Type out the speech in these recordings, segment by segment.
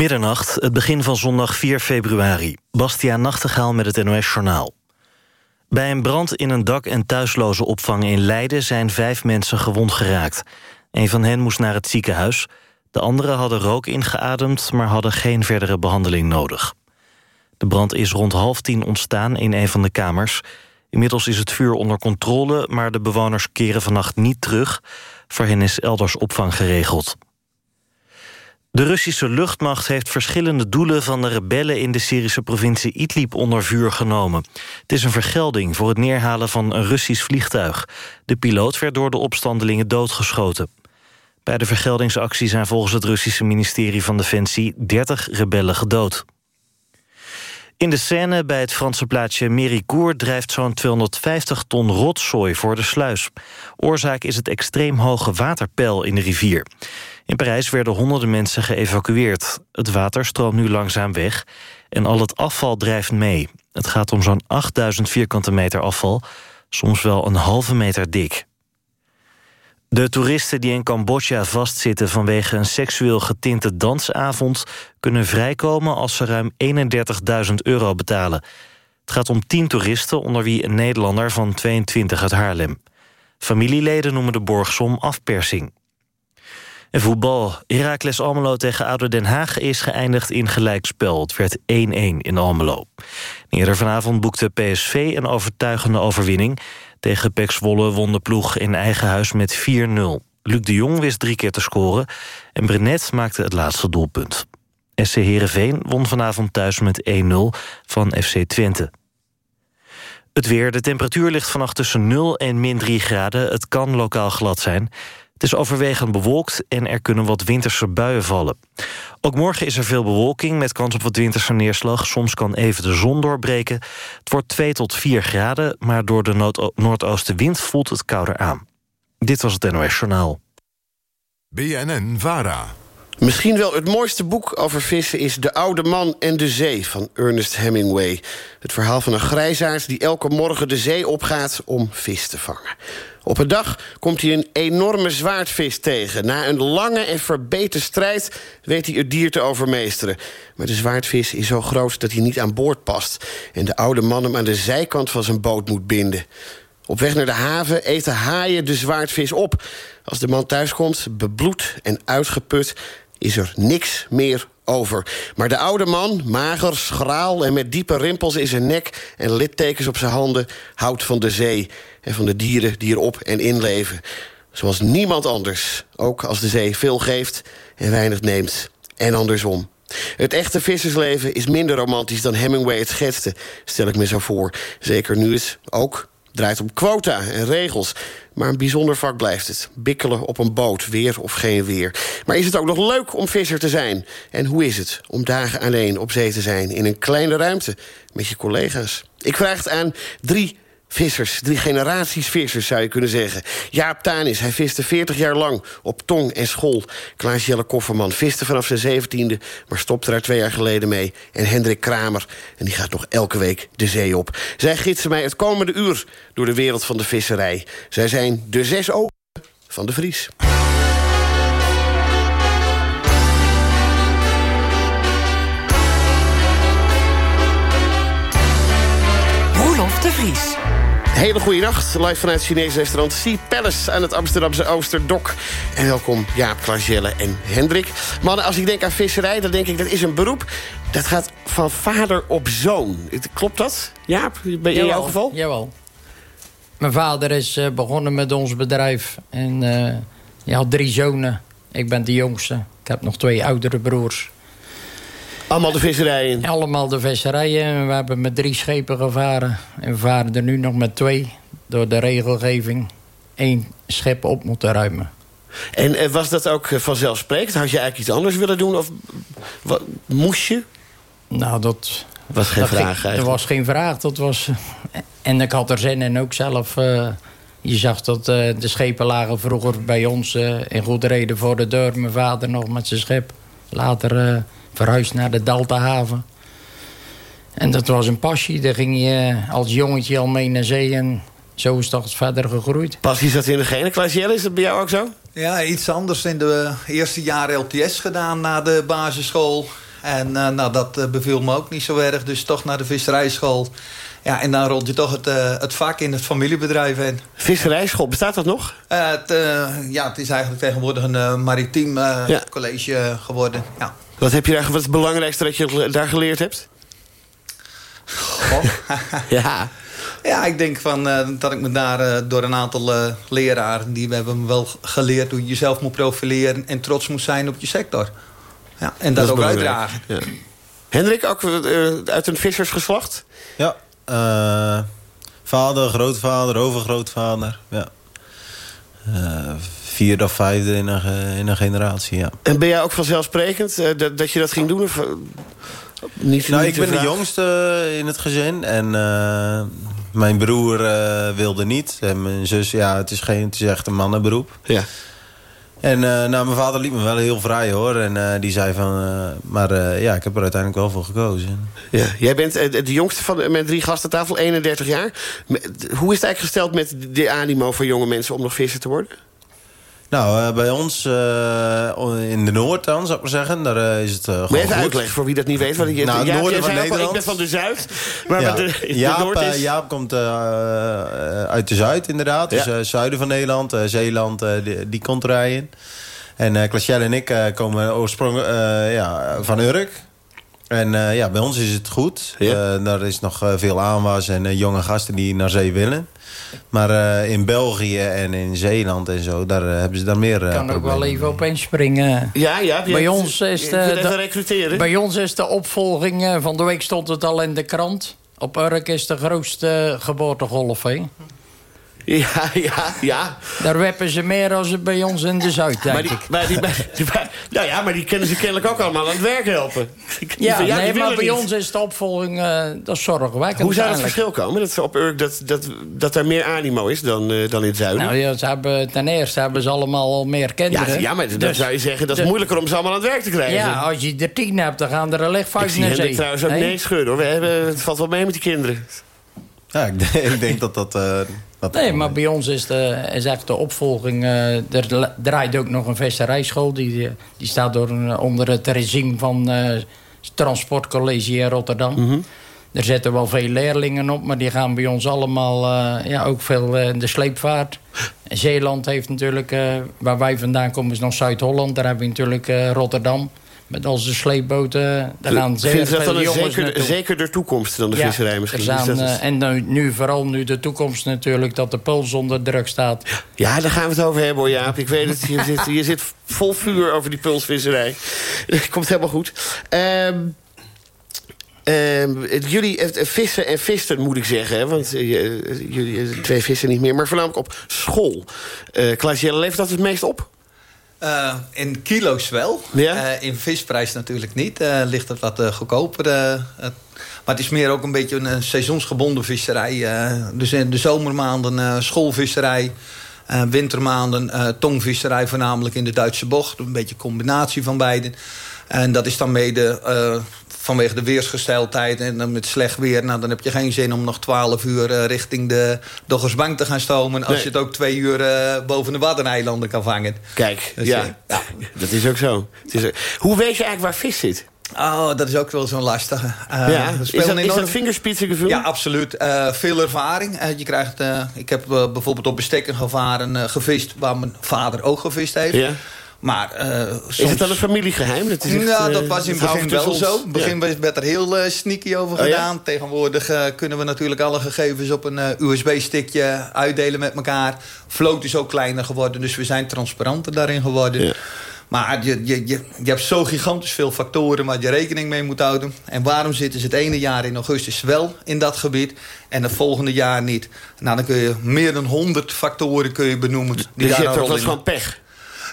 Middernacht, het begin van zondag 4 februari. Bastiaan Nachtegaal met het NOS-journaal. Bij een brand in een dak- en thuisloze opvang in Leiden... zijn vijf mensen gewond geraakt. Een van hen moest naar het ziekenhuis. De anderen hadden rook ingeademd... maar hadden geen verdere behandeling nodig. De brand is rond half tien ontstaan in een van de kamers. Inmiddels is het vuur onder controle... maar de bewoners keren vannacht niet terug. Voor hen is elders opvang geregeld. De Russische luchtmacht heeft verschillende doelen van de rebellen in de Syrische provincie Idlib onder vuur genomen. Het is een vergelding voor het neerhalen van een Russisch vliegtuig. De piloot werd door de opstandelingen doodgeschoten. Bij de vergeldingsactie zijn volgens het Russische ministerie van Defensie 30 rebellen gedood. In de Seine bij het Franse plaatsje Méricourt drijft zo'n 250 ton rotzooi voor de sluis. Oorzaak is het extreem hoge waterpeil in de rivier. In Parijs werden honderden mensen geëvacueerd. Het water stroomt nu langzaam weg en al het afval drijft mee. Het gaat om zo'n 8000 vierkante meter afval, soms wel een halve meter dik. De toeristen die in Cambodja vastzitten vanwege een seksueel getinte dansavond... kunnen vrijkomen als ze ruim 31.000 euro betalen. Het gaat om 10 toeristen, onder wie een Nederlander van 22 uit Haarlem. Familieleden noemen de borgsom afpersing. En voetbal. Heracles Almelo tegen ADO Den Haag is geëindigd in gelijkspel. Het werd 1-1 in Almelo. Eerder vanavond boekte PSV een overtuigende overwinning. Tegen PEC Zwolle won de ploeg in eigen huis met 4-0. Luc de Jong wist drie keer te scoren en Brenet maakte het laatste doelpunt. SC Heerenveen won vanavond thuis met 1-0 van FC Twente. Het weer, de temperatuur ligt vannacht tussen 0 en min 3 graden. Het kan lokaal glad zijn. Het is overwegend bewolkt en er kunnen wat winterse buien vallen. Ook morgen is er veel bewolking met kans op wat winterse neerslag. Soms kan even de zon doorbreken. Het wordt 2 tot 4 graden, maar door de noordoostenwind voelt het kouder aan. Dit was het NOS Journaal. BNN-VARA. Misschien wel het mooiste boek over vissen is De Oude Man en de Zee van Ernest Hemingway. Het verhaal van een grijsaard die elke morgen de zee opgaat om vis te vangen. Op een dag komt hij een enorme zwaardvis tegen. Na een lange en verbeten strijd weet hij het dier te overmeesteren. Maar de zwaardvis is zo groot dat hij niet aan boord past... en de oude man hem aan de zijkant van zijn boot moet binden. Op weg naar de haven eten haaien de zwaardvis op. Als de man thuiskomt, bebloed en uitgeput... is er niks meer over. Maar de oude man, mager, schraal en met diepe rimpels in zijn nek... en littekens op zijn handen, houdt van de zee... en van de dieren die erop en in leven. Zoals niemand anders, ook als de zee veel geeft en weinig neemt. En andersom. Het echte vissersleven is minder romantisch dan Hemingway het schetste, stel ik me zo voor. Zeker nu het ook draait om quota en regels. Maar een bijzonder vak blijft het. Bikkelen op een boot, weer of geen weer. Maar is het ook nog leuk om visser te zijn? En hoe is het om dagen alleen op zee te zijn... in een kleine ruimte met je collega's? Ik vraag het aan drie vissers, drie generaties vissers zou je kunnen zeggen. Jaap Tanis, hij viste 40 jaar lang op tong en school. Klaas Jelle Kofferman viste vanaf zijn zeventiende... maar stopte daar twee jaar geleden mee. En Hendrik Kramer, en die gaat nog elke week de zee op. Zij gidsen mij het komende uur door de wereld van de visserij. Zij zijn de zes ogen van de Vries. Hele goede nacht, live vanuit het Chinese restaurant Sea Palace... aan het Amsterdamse Oosterdok. En welkom Jaap, Klaasjelle en Hendrik. Mannen, als ik denk aan visserij, dan denk ik dat is een beroep... dat gaat van vader op zoon. Klopt dat, Jaap, in jouw geval? Jawel. Mijn vader is uh, begonnen met ons bedrijf. En uh, hij had drie zonen. Ik ben de jongste. Ik heb nog twee oudere broers. Allemaal de visserijen? Allemaal de visserijen. We hebben met drie schepen gevaren. En we varen er nu nog met twee. Door de regelgeving één schip op moeten ruimen. En uh, was dat ook vanzelfsprekend? Had je eigenlijk iets anders willen doen? Of wat, moest je? Nou, dat... was geen dat vraag ging, eigenlijk. Er was geen vraag. Dat was, en ik had er zin in ook zelf... Uh, je zag dat uh, de schepen lagen vroeger bij ons in goed reden voor de deur. Mijn vader nog met zijn schip. Later verhuisd naar de Deltahaven. En dat was een passie. Daar ging je als jongetje al mee naar zee. En zo is dat verder gegroeid. Passie zat in de gene. Klaasjelle, is dat bij jou ook zo? Ja, iets anders. In de eerste jaren LTS gedaan na de basisschool. En nou, dat beviel me ook niet zo erg. Dus toch naar de visserijschool. Ja, en dan rolt je toch het, het vak in het familiebedrijf in. Visserijschool, bestaat dat nog? het, ja, het is eigenlijk tegenwoordig een maritiem college geworden. Ja. Wat, heb je daar, wat is het belangrijkste dat je daar geleerd hebt? ja. Ja, ik denk van, uh, dat ik me daar uh, door een aantal uh, leraren... die hebben me wel geleerd hoe je jezelf moet profileren... en trots moet zijn op je sector. Ja, en dat, dat ook uitdragen. Ja. Hendrik, ook uit een vissersgeslacht? Ja, vader, grootvader, overgrootvader. Ja. Vierde of vijfde in een, in een generatie, ja. En ben jij ook vanzelfsprekend dat, dat je dat ging doen? Of, niet, nou, ik ben de jongste in het gezin. En mijn broer wilde niet. En mijn zus, ja, het is, geen, het is echt een mannenberoep. Ja. En uh, nou, mijn vader liet me wel heel vrij, hoor. En die zei van... maar ja, ik heb er uiteindelijk wel voor gekozen. Ja, jij bent de jongste van met drie gasten tafel, 31 jaar. Hoe is het eigenlijk gesteld met de animo van jonge mensen... om nog visser te worden? Nou, uh, bij ons uh, in de Noord dan, zou ik maar zeggen. Daar uh, is het gewoon even uitleggen voor wie dat niet weet. Want je, nou, het noorden van Nederland. ik ben van de Zuid. Maar ja. de, Jaap, Noord is... Jaap komt uit de Zuid inderdaad. Dus ja. zuiden van Nederland. Zeeland, die, die komt rijden. En uh, en ik komen oorspronkelijk ja, van Urk. En ja, bij ons is het goed. Ja. daar is nog veel aanwas en jonge gasten die naar zee willen. Maar uh, in België en in Zeeland en zo, daar uh, hebben ze daar meer uh, kan ook wel even op inspringen. Ja, ja. Bij ons is de. Bij ons is de opvolging, van de week stond het al in de krant. Op Urk is de grootste geboortegolf, hè? Ja, ja, ja. Daar weppen ze meer als bij ons in de Zuid, denk maar die, ik. Maar die, die, nou ja, maar die kunnen ze kennelijk ook allemaal aan het werk helpen. Ja, ja nee, maar bij ons is de opvolging, uh, dat is zorgwekkend. Hoe zou het verschil komen? Dat, op Urk, dat, dat, dat er meer animo is dan, uh, dan in het zuiden? Nou ja, ze hebben, ten eerste hebben ze allemaal al meer kinderen. Ja, ja maar dus, dan zou je zeggen, dat is moeilijker om ze allemaal aan het werk te krijgen. Ja, als je er tien hebt, dan gaan er allicht vijf naar zee. Ik trouwens ook nee schudden, hoor. We hebben, het valt wel mee met die kinderen. Ja, ik denk, ik denk dat dat... Uh, nee, maar bij ons is, de, is echt de opvolging... Uh, er draait ook nog een visserijschool. Die, die staat door een, onder het regime van uh, Transportcollege in Rotterdam. Mm -hmm. Er zitten wel veel leerlingen op, maar die gaan bij ons allemaal... ja, ook veel in de sleepvaart. Zeeland heeft natuurlijk... waar wij vandaan komen is nog Zuid-Holland. Daar hebben we natuurlijk Rotterdam met onze sleepboten. Daar gaan dat dan zeker, zeker de toekomst dan de ja, visserij misschien? Zijn, uh, en nu, nu, vooral nu de toekomst natuurlijk, dat de puls onder druk staat. Ja, daar gaan we het over hebben hoor Jaap. Ik weet het, je zit, je zit vol vuur over die pulsvisserij. Komt helemaal goed. Um, uh, jullie vissen en visten, moet ik zeggen. want uh, jullie twee vissen niet meer. Maar voornamelijk op school. Uh, Klaas, jij leeft dat het meest op? Uh, in kilo's wel. Ja? Uh, in visprijs natuurlijk niet. Uh, ligt het wat goedkoper. maar het is meer ook een beetje een seizoensgebonden visserij. dus in de zomermaanden schoolvisserij. wintermaanden tongvisserij voornamelijk in de Duitse bocht. Een beetje een combinatie van beide. En dat is dan mede vanwege de weersgesteldheid en dan met slecht weer... Nou, dan heb je geen zin om nog 12 uur uh, richting de Doggersbank te gaan stomen... als je het ook twee uur uh, boven de Waddeneilanden kan vangen. Kijk, dus, ja, ja, dat is ook zo. Het is, hoe weet je eigenlijk waar vis zit? Oh, dat is ook wel zo'n lastige. Uh, ja, is dat, enorm... is dat vingerspitsengevoel? Ja, absoluut. Uh, veel ervaring. Uh, je krijgt, ik heb bijvoorbeeld op bestekken gevaren gevist... waar mijn vader ook gevist heeft. Ja. Maar, uh, soms... Is het dan een familiegeheim? Dat is nou, dat was in het begin wel zo. In het begin ja. werd er heel uh, sneaky over oh, gedaan. Ja? Tegenwoordig uh, kunnen we natuurlijk alle gegevens op een USB-stickje uitdelen met elkaar. Vloot is ook kleiner geworden, dus we zijn transparanter daarin geworden. Ja. Maar je, je, je, je hebt zo gigantisch veel factoren waar je rekening mee moet houden. En waarom zitten ze het ene jaar in augustus wel in dat gebied... en het volgende jaar niet? Nou, dan kun je meer dan 100 factoren kun je benoemen. Die dus je hebt toch gewoon pech?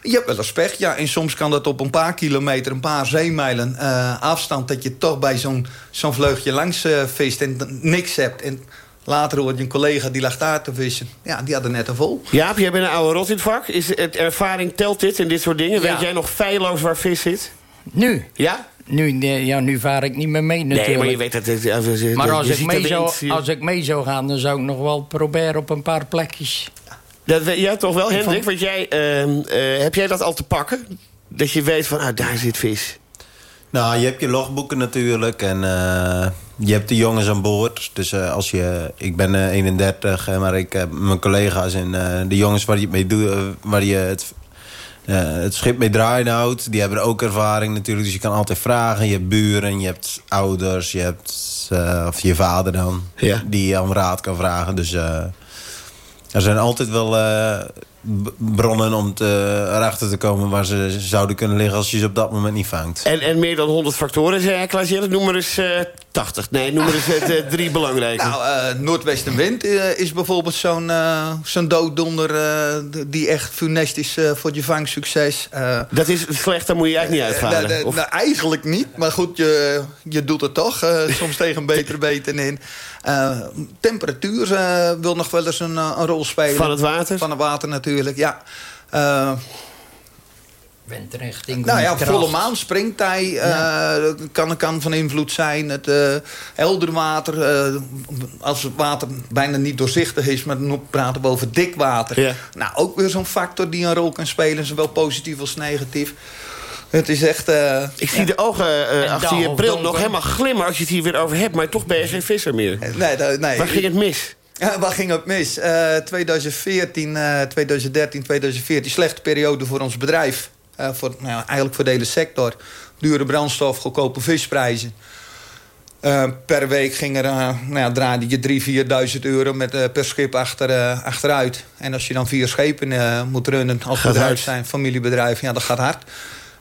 Je hebt wel eens pech, ja. En soms kan dat op een paar kilometer, een paar zeemijlen uh, afstand... dat je toch bij zo'n zo'n vleugje langs uh, vist en niks hebt. En later hoort je een collega die lag daar te vissen. Ja, die had er net een vol. Jaap, jij bent een oude rot in het vak. Is het ervaring, telt dit en dit soort dingen? Ja. Weet jij nog feilloos waar vis zit? Nu? Ja? Nu, ja, nu vaar ik niet meer mee natuurlijk. Nee, maar je weet dat... Het, ja, maar als ik, mee zou, als ik mee zou gaan, dan zou ik nog wel proberen op een paar plekjes. Dat, ja, toch wel, Hendrik? Want jij, uh, uh, heb jij dat al te pakken? Dat je weet van, ah, daar zit vis. Nou, je hebt je logboeken natuurlijk en uh, je hebt de jongens aan boord. Dus uh, als je, ik ben uh, 31, maar ik heb mijn collega's en de jongens waar je mee doet, waar je het, het schip mee draaien houdt, die hebben ook ervaring natuurlijk. Dus je kan altijd vragen. Je hebt buren, je hebt ouders, je hebt of je vader dan, ja. die je om raad kan vragen. Dus er zijn altijd wel bronnen om te, erachter te komen waar ze zouden kunnen liggen als je ze op dat moment niet vangt. En, en meer dan 100 factoren, zei hij, Klaas Noem maar eens uh, 80. Nee, noem maar eens uh, drie belangrijke. Nou, uh, noordwestenwind is bijvoorbeeld zo'n zo'n dooddonder die echt funest is voor je vangsucces. dat is slecht, daar moet je eigenlijk niet uitvaren. Nou, nou, eigenlijk niet, maar goed, je, je doet het toch. soms tegen een betere beten in. temperatuur wil nog wel eens een, een, rol spelen. Van het water? Van het water natuurlijk, ja. Uh, Windrichting. Nou ja, volle maan, springtij ja. uh, kan, kan van invloed zijn. Het uh, helder water, uh, als het water bijna niet doorzichtig is... maar dan praten we over dik water. Ja. Nou, ook weer zo'n factor die een rol kan spelen. Zowel positief als negatief. Het is echt... ik zie de ogen achter je bril nog helemaal glimmen als je het hier weer over hebt. Maar toch ben je geen visser meer. Nee, nee. Waar ging het mis? Ja, waar ging het mis? Uh, 2014, uh, 2013, 2014, slechte periode voor ons bedrijf. Uh, voor, nou, eigenlijk voor de hele sector. Dure brandstof, goedkope visprijzen. Uh, per week ging er, nou ja, draaide je 3.000, 4.000 euro met, per schip achter, achteruit. En als je dan vier schepen moet runnen als gaat bedrijf hard. zijn, familiebedrijf, ja, dat gaat hard.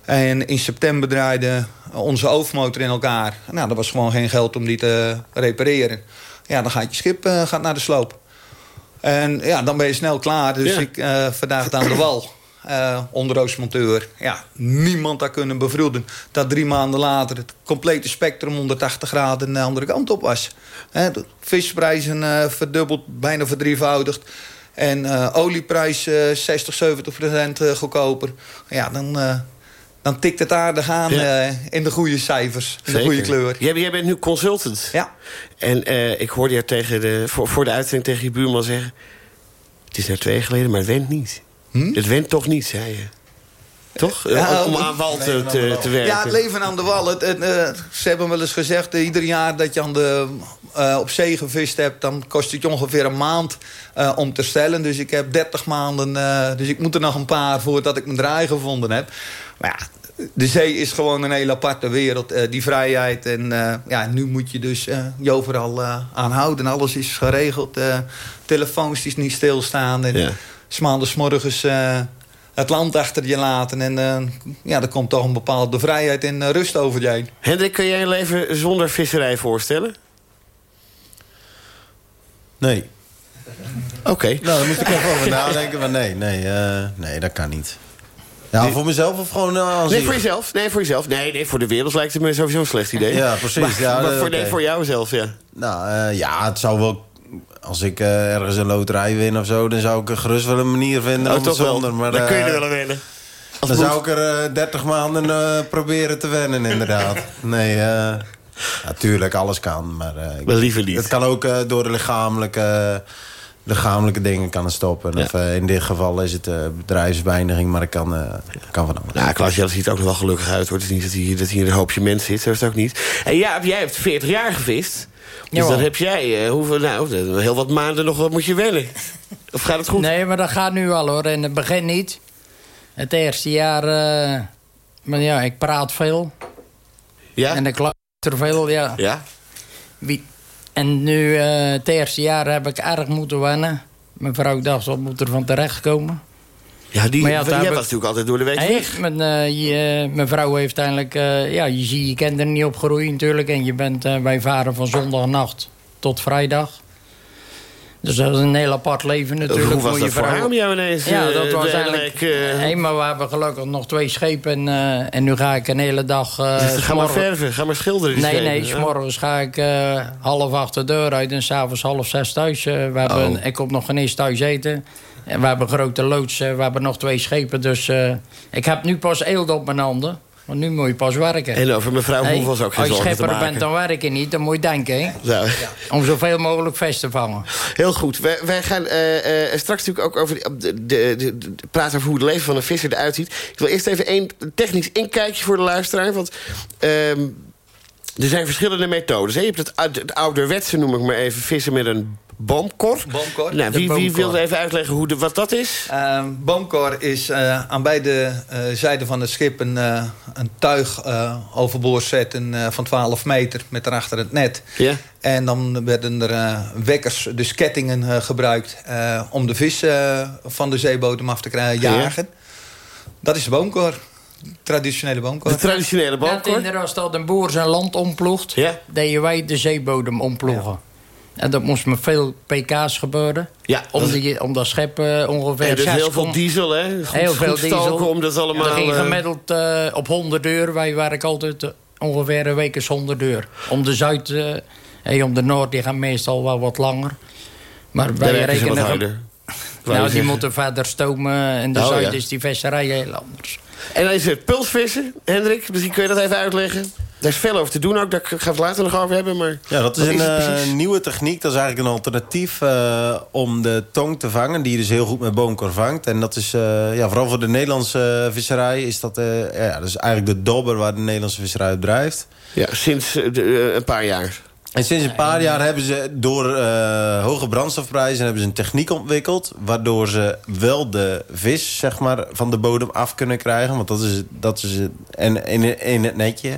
En in september draaide onze hoofdmotor in elkaar. Nou, er was gewoon geen geld om die te repareren. Ja, dan gaat je schip gaat naar de sloop. En ja, dan ben je snel klaar. Dus Ja. ik vandaag aan de wal. Uh, onderroosmonteur. Ja, niemand daar kunnen bevroeden. Dat drie maanden later het complete spectrum 180 graden de andere kant op was. Hè, de visprijzen uh, verdubbeld, bijna verdrievoudigd. En uh, olieprijs 60, 70 procent goedkoper. Ja, dan, dan tikt het aardig aan Ja. in de goede cijfers. In Zeker. de goede kleur. Jij, jij bent nu consultant. Ja. En eh, ik hoorde je tegen de, voor, voor de uitzending tegen je buurman zeggen... het is nou twee jaar geleden, maar het went niet. Hm? Het went toch niet, zei je. Toch? Ja, om om- aan wal te, te, te werken. Ja, het leven aan de wal. Het, het, eh, ze hebben wel eens gezegd, eh, ieder jaar dat je aan de, eh, op zee gevist hebt... dan kost het je ongeveer een maand eh, om te stellen. Dus ik heb 30 maanden, eh, dus ik moet er nog een paar voordat ik mijn draai gevonden heb. Maar ja, de zee is gewoon een hele aparte wereld. eh, die vrijheid. En eh, ja, nu moet je dus eh, je overal eh, aan houden. Alles is geregeld. telefoons die niet stilstaan. En Ja. S maandags morgens eh, het land achter je laten. En eh, ja, er komt toch een bepaalde vrijheid en eh, rust over je heen. Hendrik, kun jij een leven zonder visserij voorstellen? Nee. Oké. Nou, daar moet ik even over nadenken. Maar nee, nee, eh, nee, dat kan niet. Ja, voor mezelf of gewoon uh, als Nee, voor jezelf. Nee, voor jezelf. Nee, nee, voor de wereld lijkt het me sowieso een slecht idee. Ja, precies. Maar, Ja, maar voor, nee, oké. voor jou zelf, ja. Nou, eh, ja, het zou wel... Als ik eh, ergens een loterij win of zo... dan zou ik er gerust wel een manier vinden Oh, om het zonder. Maar, Dan kun je eh, er wel aan wennen. Als Dan zou ik er eh, 30 maanden eh, proberen te wennen, inderdaad. Nee, eh natuurlijk, alles kan. Maar, eh, ik- liever niet. Het kan ook eh, door de lichamelijke, lichamelijke dingen kan het stoppen. Ja. Of in dit geval is het eh, bedrijfsbeëindiging, maar het kan, eh, kan van alles. Nou, Klaas Jelle ziet er ook nog wel gelukkig uit. Hoor. Het is niet dat hier, dat hier een hoopje mensen zit. Zo is het ook niet. En ja, jij hebt 40 jaar gevist. Dus Jawel. dan heb jij eh, hoeveel, nou, heel wat maanden nog wat moet je wennen. Of gaat het goed? Nee, maar dat gaat nu al hoor. In het begin niet. Het eerste jaar... eh, maar ja, ik praat veel. Ja? En ik luister veel, ja. ja? Wie... En nu, eh, het eerste jaar heb ik erg moeten wennen. Mijn vrouw dacht, wat moet er van terechtkomen? Ja, die, Maar ja, jij was natuurlijk altijd door de week Hey, weg. mijn, eh, je, mijn vrouw heeft eigenlijk... eh, ja, je ziet, je kent er niet op groeien natuurlijk. En je bent eh, bij varen van zondagnacht tot vrijdag. Dus dat is een heel apart leven natuurlijk. Hoe was voor dat je vrouw. jou ineens Ja, dat was eigenlijk... Nee, maar we hebben gelukkig nog twee schepen. eh, en nu ga ik een hele dag... dus ga maar verven, ga maar schilderen. die Nee, schepen. nee, s'morgens ga ik half acht de deur uit en s'avonds half zes thuis. We hebben, Oh. Ik kom nog geen eens thuis eten. En we hebben een grote loods, eh, we hebben nog twee schepen. Dus eh, ik heb nu pas eelt op mijn handen. Want nu moet je pas werken. En over mevrouw Hey, Hoevels ook geen Als je maken. bent, dan werk je niet. Dan moet je denken, hè? Om zoveel mogelijk vest te vangen. Heel goed. Wij, wij gaan eh, straks natuurlijk ook over de, de, de, de- de- praten over hoe het leven van een visser eruit ziet. Ik wil eerst even één technisch inkijkje voor de luisteraar. Want ehm, er zijn verschillende methodes. Hè? Je hebt het, het ouderwetse, noem ik maar even, vissen met een boomkor. Boomkor. Nou, wie, wie wil even uitleggen hoe de, wat dat is? Uh, boomkor is eh, aan beide eh, zijden van het schip een, eh, een tuig eh, overboord zetten eh, van 12 meter met daarachter het net. Ja? En dan werden er eh, wekkers, dus kettingen eh, gebruikt eh, om de vis eh, van de zeebodem af te krijgen, jagen. Dat is de boomkor. Traditionele boomkor. De traditionele Net boomkor? in als dat een boer zijn land omploegt... Ja. deden wij de zeebodem omploegen. En dat moest met veel pk's gebeuren. Ja, Om, dat- die, om dat schep eh, ongeveer... En dus heel veel diesel, hè? Goed, Heel veel diesel. om dat allemaal... Er ging eh, gemiddeld eh, op 100 uur. Wij werken altijd ongeveer een week is 100 uur. Om de Zuid... eh, hey, om de Noord, die gaan meestal wel wat langer. Maar daar wij wat rekenen... Nou, die zeggen. moeten verder stomen. In de Oh, Zuid ja. is die visserij heel anders. En dan is het pulsvissen. Hendrik, misschien kun je dat even uitleggen. Daar is veel over te doen ook. Daar gaan we het later nog over hebben. Maar Ja, dat is een eh, nieuwe techniek. Dat is eigenlijk een alternatief eh, om de tong te vangen. Die je dus heel goed met boomkor vangt. En dat is eh, ja, vooral voor de Nederlandse visserij. Is dat, ja, dat is eigenlijk de dobber waar de Nederlandse visserij op drijft. Ja, sinds een paar jaar. En sinds een paar jaar hebben ze door eh, hoge brandstofprijzen... hebben ze een techniek ontwikkeld... waardoor ze wel de vis zeg maar, van de bodem af kunnen krijgen. Want dat is, dat is het, en, in, in het netje.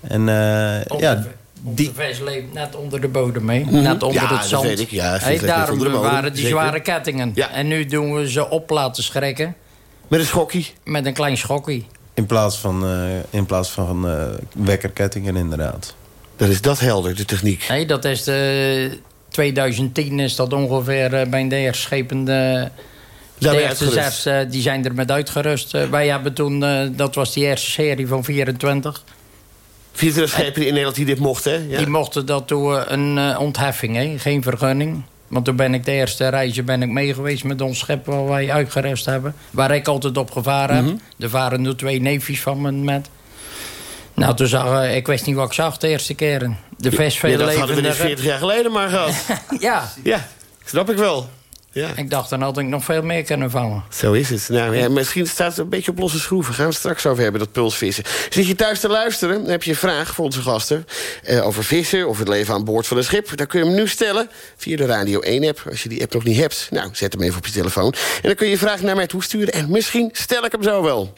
En eh, Op ja, die, de vis leeft net onder de bodem, hè? Net onder Ja, het dat zand. weet ik. Ja, Hey, daarom onder de bodem, waren die zeker. zware kettingen. Ja. En nu doen we ze op laten schrikken Met een schokkie. met een klein schokkie. in plaats van, eh, in plaats van eh, wekkerkettingen inderdaad. Dan is dat helder, de techniek. Hey, dat is de 2010 is dat ongeveer eh, bij de eerste schepen. De, eh, die zijn er met uitgerust. Eh, wij hebben toen, dat was die eerste serie van 24. 24 schepen in Nederland die dit mochten, hè? Ja. Die mochten dat toen eh, een ontheffing, hè? geen vergunning. Want toen ben ik de eerste reizen ben ik mee geweest met ons schip waar wij uitgerust hebben. Waar ik altijd op gevaren Mhm. heb. Er waren nu twee neefjes van me met. Nou, toen zag eh, ik wist niet wat ik zag de eerste keren. De vis veel Ja, dat hadden we dus levendiger. 40 jaar geleden maar gehad. Ja, ja, snap ik wel. Ja. ik dacht dan had ik nog veel meer kunnen vangen. Zo is het. Nou, ja, misschien staat het een beetje op losse schroeven. Gaan we het straks over hebben, dat pulsvissen. Zit je thuis te luisteren, dan heb je een vraag voor onze gasten... eh, over vissen of het leven aan boord van een schip. Dan kun je hem nu stellen via de Radio 1-app. Als je die app nog niet hebt, nou, zet hem even op je telefoon. En dan kun je je vraag naar mij toe sturen. En misschien stel ik hem zo wel.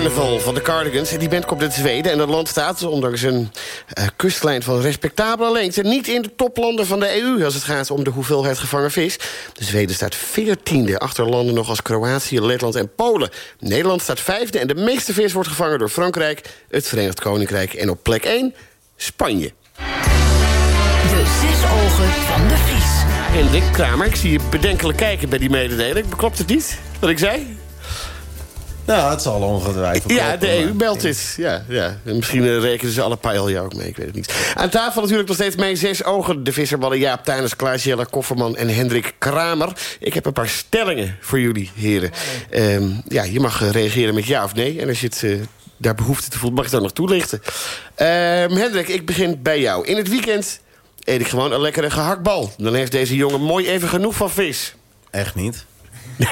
Carnival van de Cardigans. Die band komt uit Zweden en het land staat, ondanks een eh, kustlijn van respectabele lengte... niet in de toplanden van de EU als het gaat om de hoeveelheid gevangen vis. De Zweden staat veertiende, achter landen nog als Kroatië, Letland en Polen. Nederland staat vijfde en de meeste vis wordt gevangen door Frankrijk... het Verenigd Koninkrijk en op plek 1 Spanje. De zes ogen van de Vries. Hendrik Kramer, ik zie je bedenkelijk kijken bij die mededeling. Klopt het niet, wat ik zei? Nou, het zal ongetwijfeld Ja, de EU maar- meldt dit. Ja, ja. En misschien eh, rekenen ze alle pijl ook mee, ik weet het niet. Aan tafel natuurlijk nog steeds mijn zes ogen. De visserballen Jaap Tuiners, Klaas Jelle Kofferman en Hendrik Kramer. Ik heb een paar stellingen voor jullie, heren. Ehm, ja, je mag eh, reageren met ja of nee. En als je het eh, daar behoefte te voelt, mag je het dan nog toelichten. Ehm, Hendrik, ik begin bij jou. In het weekend eet ik gewoon een lekkere gehaktbal. Dan heeft deze jongen mooi even genoeg van vis. Echt niet.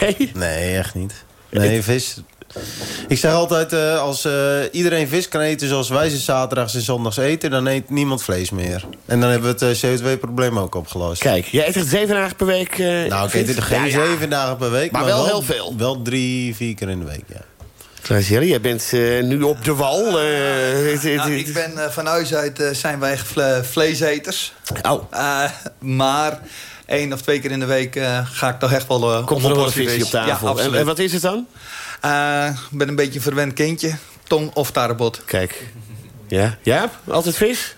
Nee? Nee, echt niet. Nee, vis... Ik zeg altijd, eh, als eh, iedereen vis kan eten zoals wij ze zaterdags en zondags eten... dan eet niemand vlees meer. En dan hebben we het eh, CO2-probleem ook opgelost. Kijk, jij eet echt zeven dagen per week eh, nou, ik vis? eet er geen Ja, ja. zeven dagen per week. Maar wel heel veel. Wel drie, vier keer in de week, ja. Klaas Jelle, jij bent nu op de wal. eh, het- het- Nou, het- ik ben van huis uit zijn wij vle- vleeseters. Oh, Eh, maar één of twee keer in de week ga ik toch echt wel... eh, komt op er nog een een visje vis. op tafel. Ja, en wat is het dan? Eh, Ik ben een beetje een verwend kindje. Tong of tarbot. Kijk. Ja? Ja? Altijd vis?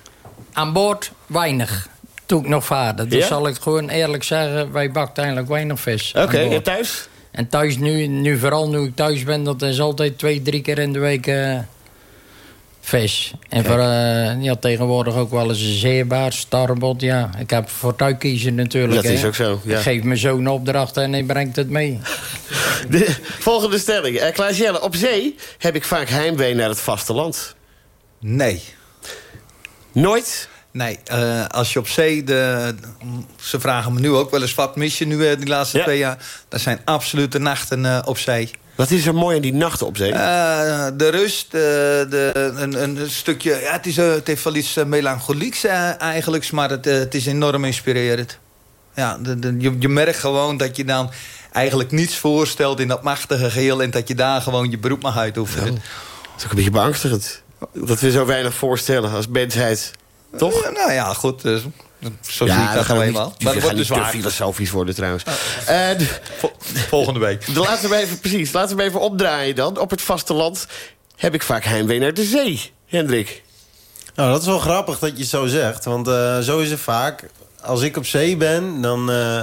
Aan boord weinig. Toen ik nog vader. Dus Ja? zal ik gewoon eerlijk zeggen, wij bakten eigenlijk weinig vis. Oké, en thuis? En thuis nu, nu, vooral nu ik thuis ben, dat is altijd twee, drie keer in de week eh, vis. En voor, eh, ja, tegenwoordig ook wel eens een zeebaar, starbot. Ja, ik heb voor kiezen natuurlijk. Dat is ook zo, ja. Ik geef mijn zoon opdracht en hij brengt het mee. De volgende stelling. Eh Klaas Jelle, op zee heb ik vaak heimwee naar het vasteland. Nee. Nooit? Nee, eh, als je op zee... De, ze vragen me nu ook wel eens wat mis je nu die laatste Ja. twee jaar. Dat zijn absolute nachten eh, op zee. Wat is er mooi aan die nachten op zee? Eh, de rust, eh, de, een, een stukje... Ja, het, is, eh, het heeft wel iets melancholieks eigenlijk, maar het, het is enorm inspirerend. Ja, de, de- je, je merkt gewoon dat je dan eigenlijk niets voorstelt in dat machtige geheel... en dat je daar gewoon je beroep mag uitoefenen. Dat is ook een beetje beangstigend. Dat we zo weinig voorstellen als mensheid. Toch? Nou ja, goed. Zo zie ik dat gaan nou niet, Maar dat wordt dus waar. filosofisch worden trouwens. Eh, de- Vol- Volgende week. de laten we even, precies, laten we even opdraaien dan. Op het vasteland heb ik vaak heimwee naar de zee. Hendrik. Nou, dat is wel grappig dat je het zo zegt. Want eh, zo is het vaak. Als ik op zee ben, dan eh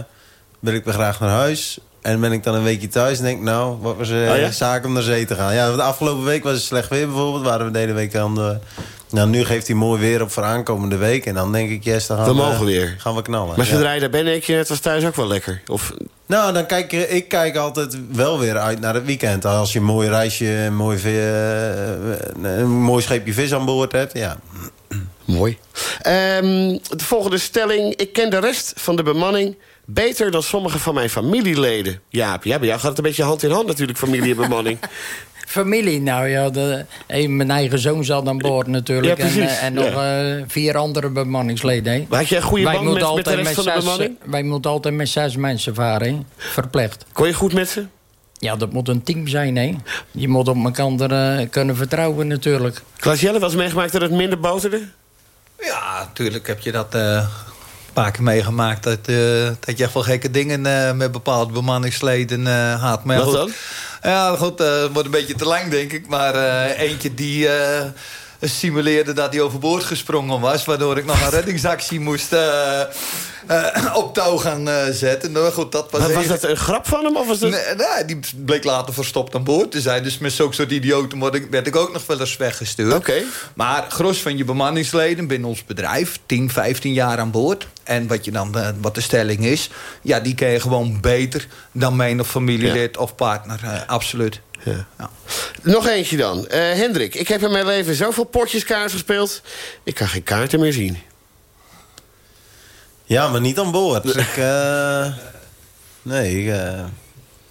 wil ik weer graag naar huis. En ben ik dan een weekje thuis en denk ik, nou, wat was eh Oh ja? zaak om naar zee te gaan. Ja, de afgelopen week was het slecht weer bijvoorbeeld. Waren we de hele week aan de... Nou, nu geeft hij mooi weer op voor aankomende week. En dan denk ik, yes, dan gaan We we, mogen weer. Gaan we knallen. Maar zodra je daar denk je, het was thuis ook wel lekker. Of, Nou, dan kijk ik, ik kijk altijd wel weer uit naar het weekend. Als je een mooi reisje, een mooi, eh, een mooi scheepje vis aan boord hebt. Ja, mooi. Ehm, de volgende stelling. Ik ken de rest van de bemanning beter dan sommige van mijn familieleden. Jaap, ja, bij jou gaat het een beetje hand in hand natuurlijk, familie en bemanning. Familie, nou ja, de, eh, mijn eigen zoon zat aan boord natuurlijk. Ja, precies, En, eh, en ja. nog eh, vier andere bemanningsleden. hè. Maar had je een goede band met, met de rest met van de zes, bemanning? wij moeten altijd met zes mensen varen, hè. verplicht. Kon je goed met ze? Ja, dat moet een team zijn, hè. Je moet op elkaar eh, kunnen vertrouwen natuurlijk. Klaas Jelle, was meegemaakt dat het minder boterde? Ja, natuurlijk heb je dat eh, paar keer meegemaakt. Dat, eh, dat je echt wel gekke dingen eh, met bepaalde bemanningsleden eh had. Maar ja, Wat goed. dan? Ja, goed, wordt een beetje te lang, denk ik. Maar eentje die simuleerde dat hij overboord gesprongen was... waardoor ik nog een reddingsactie moest eh, eh, op touw gaan eh, zetten. Nou, goed, dat was, Was, was dat een grap van hem? Of was dat... Nee, nee, die bleek later verstopt aan boord te zijn. Dus met zulke soort idioten word ik, werd ik ook nog wel eens weggestuurd. Oké. Maar gros van je bemanningsleden binnen ons bedrijf... 10, 15 jaar aan boord. En wat, je dan, wat de stelling is... ja, die ken je gewoon beter dan mijn of familielid of partner. absoluut. Ja. Ja. Nog eentje dan. Eh, Hendrik, ik heb in mijn leven zoveel potjes kaart gespeeld. Ik kan geen kaarten meer zien. Ja, maar niet aan boord. Dus ik, eh, nee, ik, eh,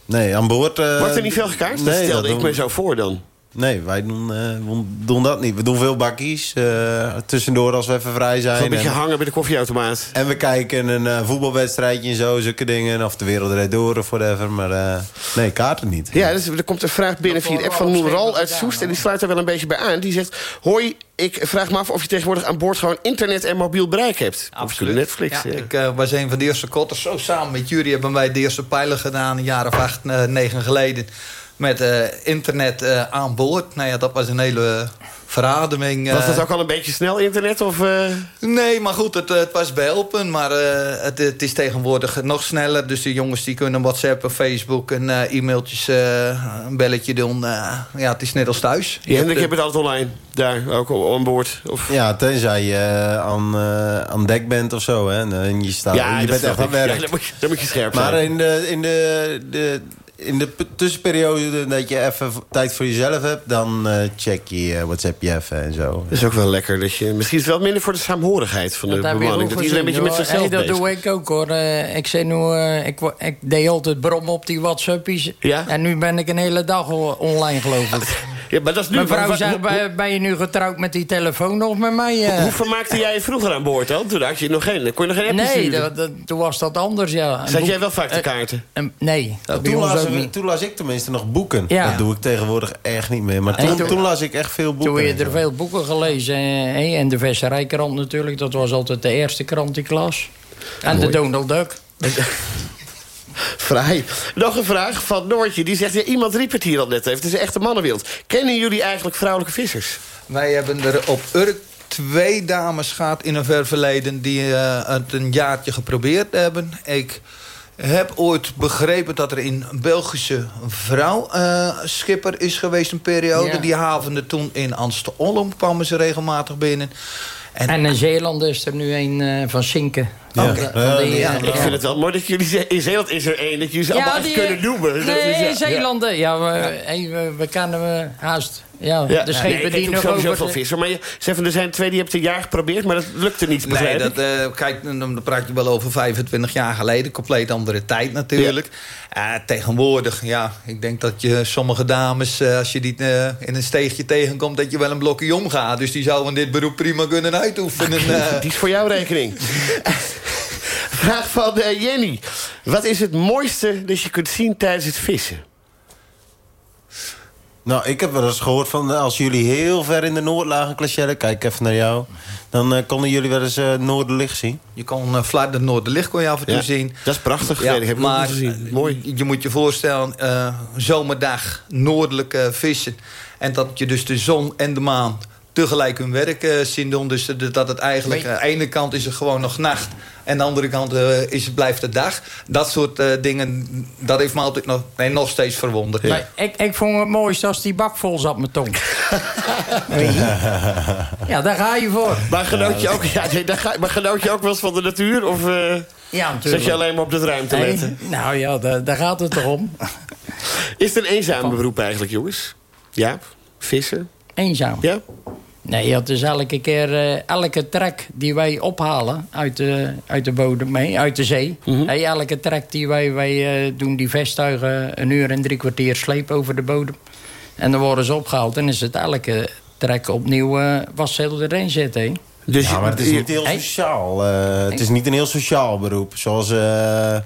nee, aan boord... Wordt er niet veel gekaart? Dat nee, stelde dat ik me zo voor dan. Nee, wij doen, eh, we doen dat niet. We doen veel bakkies. eh, tussendoor als we even vrij zijn. Een beetje En- hangen bij de koffieautomaat. En we kijken een eh, voetbalwedstrijdje en zo, zulke dingen. Of de wereld rijdt door of whatever. Maar eh, nee, kaarten niet. Ja, dus er komt een vraag binnen via de app van Noeral uit Soest. En die sluit er wel een beetje bij aan. Die zegt, hoi, ik vraag me af of je tegenwoordig aan boord gewoon internet en mobiel bereik hebt. Of Netflix. Ja, ja. Ik was een van de eerste kotters. Zo samen met jullie hebben wij de eerste pijlen gedaan... een jaar of acht, negen geleden. Met eh, internet eh, aan boord. Nou ja, dat was een hele verademing. Was eh. dat ook al een beetje snel internet? Of, eh? Nee, maar goed, het, eh, het was behelpen. Maar eh, het, het is tegenwoordig nog sneller. Dus de jongens die kunnen WhatsApp, Facebook en eh, e-mailtjes, eh, een belletje doen. Eh, ja, het is net als thuis. Ja, en ik hebt, heb het altijd online. Daar, ook al aan boord. Of... Ja, tenzij je eh, aan, eh, aan dek bent of zo. Hè. En je, staat, Ja, je bent echt aan werk. Ja, dan, moet je, dan moet je scherp Maar zijn. in de, in de, de, in de tussenperiode dat je even tijd voor jezelf hebt... dan eh, check je je WhatsApp je even en zo. Dat is ook wel lekker. Dat je, misschien is het wel minder voor de saamhorigheid van de Dat bemanning. Dat iedereen een beetje met zichzelf. Hey, Dat bezig doe ik ook hoor. Eh, ik, zei nu, eh, ik, ik deed altijd brom op die WhatsAppjes. Ja? En nu ben ik een hele dag online geloof ik. Ja, maar dat is nu... Mijn vrouw wa- zegt, hoe- ben, ben je nu getrouwd met die telefoon nog met mij? eh? Hoe vermaakte jij je vroeger aan boord dan? Toen had je nog geen, kon je nog geen appjes nee, dat, dat- toen was dat anders, ja. Zat boek- jij wel vaak de eh, kaarten? een- nee, toen, las, toen las ik tenminste nog boeken. Ja. Dat doe ik tegenwoordig echt niet meer. Maar toen, toen- toen las ik echt veel boeken. Toen en heb je er veel boeken gelezen. eh, hè, en de Visserijkrant natuurlijk. Dat was altijd de eerste krant die klas. En de Donald Duck. Vrij. Nog een vraag van Noortje. Die zegt, ja, iemand riep het hier al net even. Het is een echte mannenwild. Kennen jullie eigenlijk vrouwelijke vissers? Wij hebben er op Urk twee dames gehad in een ver verleden... die eh, het een jaartje geprobeerd hebben. Ik heb ooit begrepen dat er een Belgische vrouw eh, schipper is geweest... een periode. Ja. Die havende toen in Amsterdam kwamen ze regelmatig binnen. En, En in Zeeland is er nu een eh, van Sinken. Ja. Van Ja, die, ja, eh, Ik vind het wel mooi dat jullie. In Zeeland is er één dat jullie ze allemaal echt kunnen noemen. Dat Nee, is, ja. in Zeeland. eh, Ja, we, hey, we, we kennen we haast. Ja, Ja. de schepen die nog sowieso over... veel. Maar je er zijn twee die hebben het een jaar geprobeerd... maar dat lukte niet, Nee, dat, eh, kijk, dan, praat je wel over 25 jaar geleden. Compleet andere tijd natuurlijk. Eh, tegenwoordig, ja, ik denk dat je sommige dames... eh, als je die eh, in een steegje tegenkomt... dat je wel een blokje omgaat. Dus die zouden dit beroep prima kunnen uitoefenen. eh. Die is voor jouw rekening. Vraag van eh, Jenny. Wat is het mooiste dat je kunt zien tijdens het vissen? Nou, ik heb wel eens gehoord van eh, als jullie heel ver in de Noord lagen, Clachelle, kijk even naar jou. Dan eh, konden jullie wel eens eh Noorderlicht zien. Je kon uh, Noorderlicht kon je af en toe Ja, zien. Dat is prachtig. Ja, heb maar gezien. Mooi. Je, moet je voorstellen, eh, zomerdag noordelijk eh, vissen. En dat je dus de zon en de maan tegelijk hun werk eh, zien doen. Dus dat het eigenlijk... Nee. Aan de ene kant is het gewoon nog nacht. En aan de andere kant eh, is het, blijft het dag. Dat soort eh, dingen, dat heeft me altijd nog, nee, nog steeds verwonderd. Maar ik, ik vond het mooiste als die bak vol zat met tong. Ja, daar ga je voor. Maar genoot, je ook, ja, nee, daar ga, maar genoot je ook wel eens van de natuur? Of eh Ja, zat natuurlijk. je alleen maar op de ruimte letten? nou ja, daar, daar gaat het toch om. Is het een eenzame beroep eigenlijk, jongens? Ja, visser? Eenzaam. Ja? Nee, het is elke keer, eh, elke trek die wij ophalen uit de, uit de bodem, nee, uit de zee. Hey, elke trek die wij, wij eh, doen die vestuigen een uur en drie kwartier sleep over de bodem. En dan worden ze opgehaald en is het elke trek opnieuw uh, was ze erin zitten. Hè? Dus Ja, maar het is niet heel sociaal. het is niet een heel sociaal beroep. Zoals eh,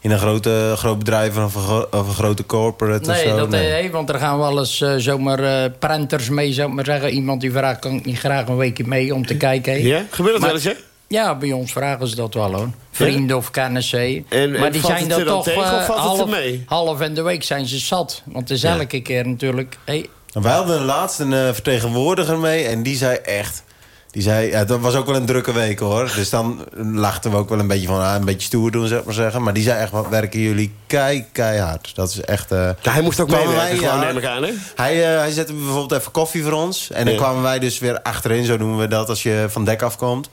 in een grote, groot bedrijf of een, of een grote corporate Nee, of zo. dat, nee. eh, hey, want er gaan wel eens eh, zomaar eh prenters mee, zou ik maar zeggen. Iemand die vraagt, kan ik niet graag een weekje mee om te kijken. Ja, gebeurt dat Maar- wel eens, hè? Ja, bij ons vragen ze dat wel hoor. Vrienden of kennissen. En- maar en die zijn dat dan toch tegen eh, er half, mee? half in de week zijn ze zat. Want het is elke keer natuurlijk... Hey, Wij hadden laatst een vertegenwoordiger mee en die zei echt... Die zei, ja, dat was ook wel een drukke week hoor. Dus dan lachten we ook wel een beetje van, ah, een beetje stoer doen, zeg maar zeggen. Maar die zei echt, wat werken jullie kei, keihard. Dat is echt... eh, Ja, hij moest ook meewerken, wij, gewoon ja. neem ik aan, hè? Hij, eh, hij zette bijvoorbeeld even koffie voor ons. En dan kwamen wij dus weer achterin, zo noemen we dat, als je van dek afkomt.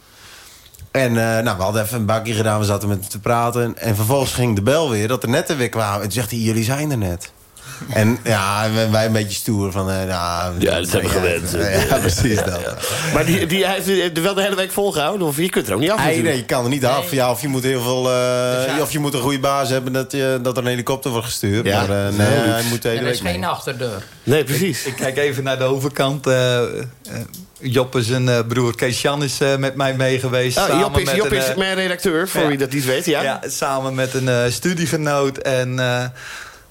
En eh, nou, we hadden even een bakje gedaan, we zaten met hem te praten. En vervolgens ging de bel weer, dat er netten weer kwamen. En toen zegt hij, jullie zijn er net. En ja, wij, wij een beetje stoer van... eh, nou, Ja, dat zijn we gewend. Ja, precies dat. Maar die, die, hij heeft wel de hele week volgehouden? Of je kunt er ook niet af Nee, nee, je kan er niet af. Ja, of je moet heel veel... eh, Dus ja. Of je moet een goede baas hebben dat, je, dat er een helikopter wordt gestuurd. Ja, maar eh, is nee, hij moet de hele Er is week geen mee. achterdeur. Nee, precies. Ik kijk even naar de overkant. Joppe zijn eh, broer Kees-Jan is eh, met mij mee geweest. Ah, samen Job is, met Job een, is mijn redacteur, voor ja. wie dat niet weet. Ja? ja. samen met een eh, studiegenoot. En eh,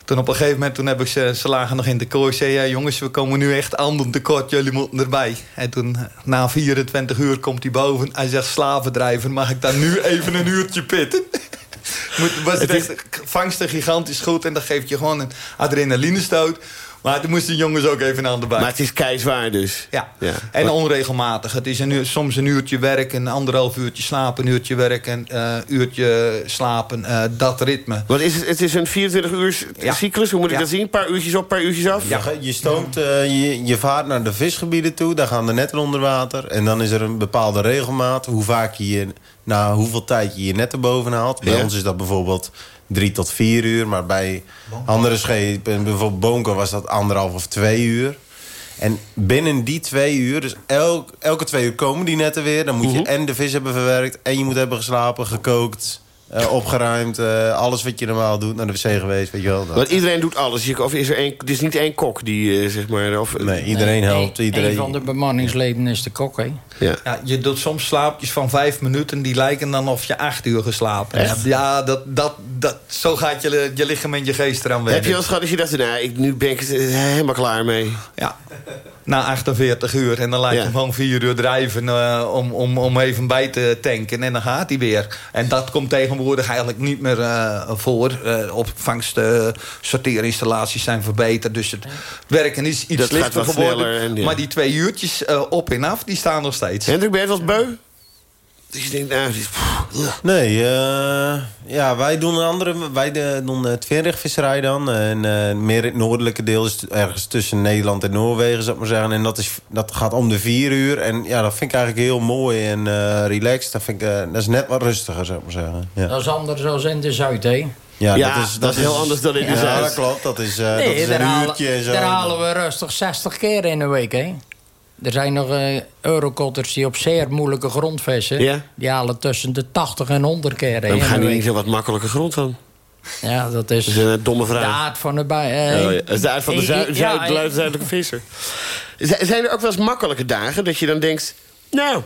toen op een gegeven moment toen heb ik ze, ze lagen nog in de kooi. Zei, ja, jongens, we komen nu echt aan tekort. Jullie moeten erbij. En toen, na 24 uur, komt hij boven. Hij zegt, slavendrijver, mag ik daar nu even een uurtje pitten? Moet, was het echt vangsten gigantisch goed. En dat geeft je gewoon een adrenalinestoot. Maar toen moesten de jongens ook even aan de bak. Maar het is keizwaar dus. Ja. Ja. en onregelmatig. Het is een uur, soms een uurtje werken, een anderhalf uurtje slapen... een uurtje werken, een uurtje slapen. eh, dat ritme. Wat is het? Het is een 24 uur Ja. cyclus. Hoe moet ik Ja. dat zien? Een paar uurtjes op, een paar uurtjes af? Ja, je stoomt, eh, je, je vaart naar de visgebieden toe. Daar gaan de netten onder water. En dan is er een bepaalde regelmaat. Hoe vaak je, je na hoeveel tijd je je netten boven haalt. Bij Ja. ons is dat bijvoorbeeld drie tot vier uur. Maar bij andere schepen, bijvoorbeeld Bonko, was dat anderhalf of twee uur. En binnen die twee uur, dus elk, elke twee uur komen die netten weer. Dan moet je Mhm. en de vis hebben verwerkt. En je moet hebben geslapen, gekookt, eh, opgeruimd. eh, alles wat je normaal doet. Naar de wc geweest, weet je wel. Dat- Want iedereen doet alles. Of is er één, het is niet één kok die, eh, zeg maar... Of, Nee, iedereen Nee, helpt. een- Iedereen... Een van de bemanningsleden is de kok, hè? Ja. Ja, je doet soms slaapjes van vijf minuten... die lijken dan of je acht uur geslapen hebt. Ja, dat, dat, dat, zo gaat je, je lichaam en je geest eraan Heb wennen. je wel eens gehad dat je dacht... Nou, ik, nu ben ik er helemaal klaar mee. Ja, na 48 uur. En dan laat je Ja. hem gewoon vier uur drijven eh, om, om, om even bij te tanken. En dan gaat hij weer. En dat komt tegenwoordig eigenlijk niet meer eh, voor. Opvangst, eh, sorteerinstallaties zijn verbeterd. Dus het werken is iets Dat lichter geworden. sneller en ja. Maar die twee uurtjes op en af, die staan nog steeds. Hendrik, ben je wel beu? Dus je denkt, nou... Nee, eh, ja, wij doen een andere. Wij de- doen het Twinrigvisserij dan. En eh, meer het noordelijke deel is ergens tussen Nederland en Noorwegen, zou ik maar zeggen. En dat, is, dat gaat om de vier uur. En ja, dat vind ik eigenlijk heel mooi en eh, relaxed. Dat, vind ik, dat is net wat rustiger, zou ik maar zeggen. Ja, Dat is anders dan in de Zuid, hè? ja, Ja, dat is heel anders dan in de ja, Zuid. dat klopt. Dat is, eh, dat is een halen, uurtje en zo. daar halen we rustig 60 keer in een week, hè? Er zijn nog eurokotters die op zeer moeilijke grond vissen. Ja. Die halen tussen de 80 en 100 keer hè, Dan gaan die niet zo wat makkelijke grond van. Ja, dat is Dat is een domme de vraag. aard van de bij. Oh, ja. De van de zuid, ja, zuid, zuidelijke visser. Zijn er ook wel eens makkelijke dagen dat je dan denkt... Nou,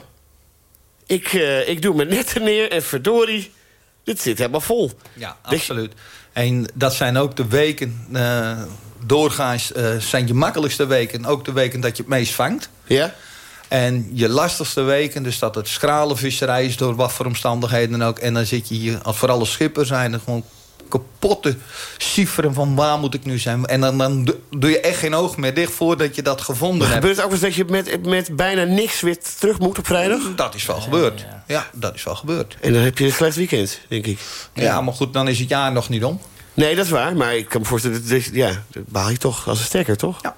ik, eh, ik doe me netten neer en verdorie, dit zit helemaal vol. Ja, absoluut. En dat zijn ook de weken... eh, doorgaans eh, zijn je makkelijkste weken ook de weken dat je het meest vangt. Ja? En je lastigste weken, dus dat het schrale visserij is... door wat voor omstandigheden dan ook. En dan zit je hier, als vooral als schipper zijn... er gewoon kapotte cifferen van waar moet ik nu zijn. En dan, dan do- doe je echt geen oog meer dicht voordat je dat gevonden hebt. Gebeurt het ook eens dat je met, met bijna niks weer terug moet op vrijdag? Dat is wel gebeurd. Ja, dat is wel gebeurd. En dan heb je een slecht weekend, denk ik. Ja, maar goed, dan is het jaar nog niet om. Nee, dat is waar. Maar ik kan me voorstellen, dat, ja, dat baal je toch als een stekker, toch? Ja.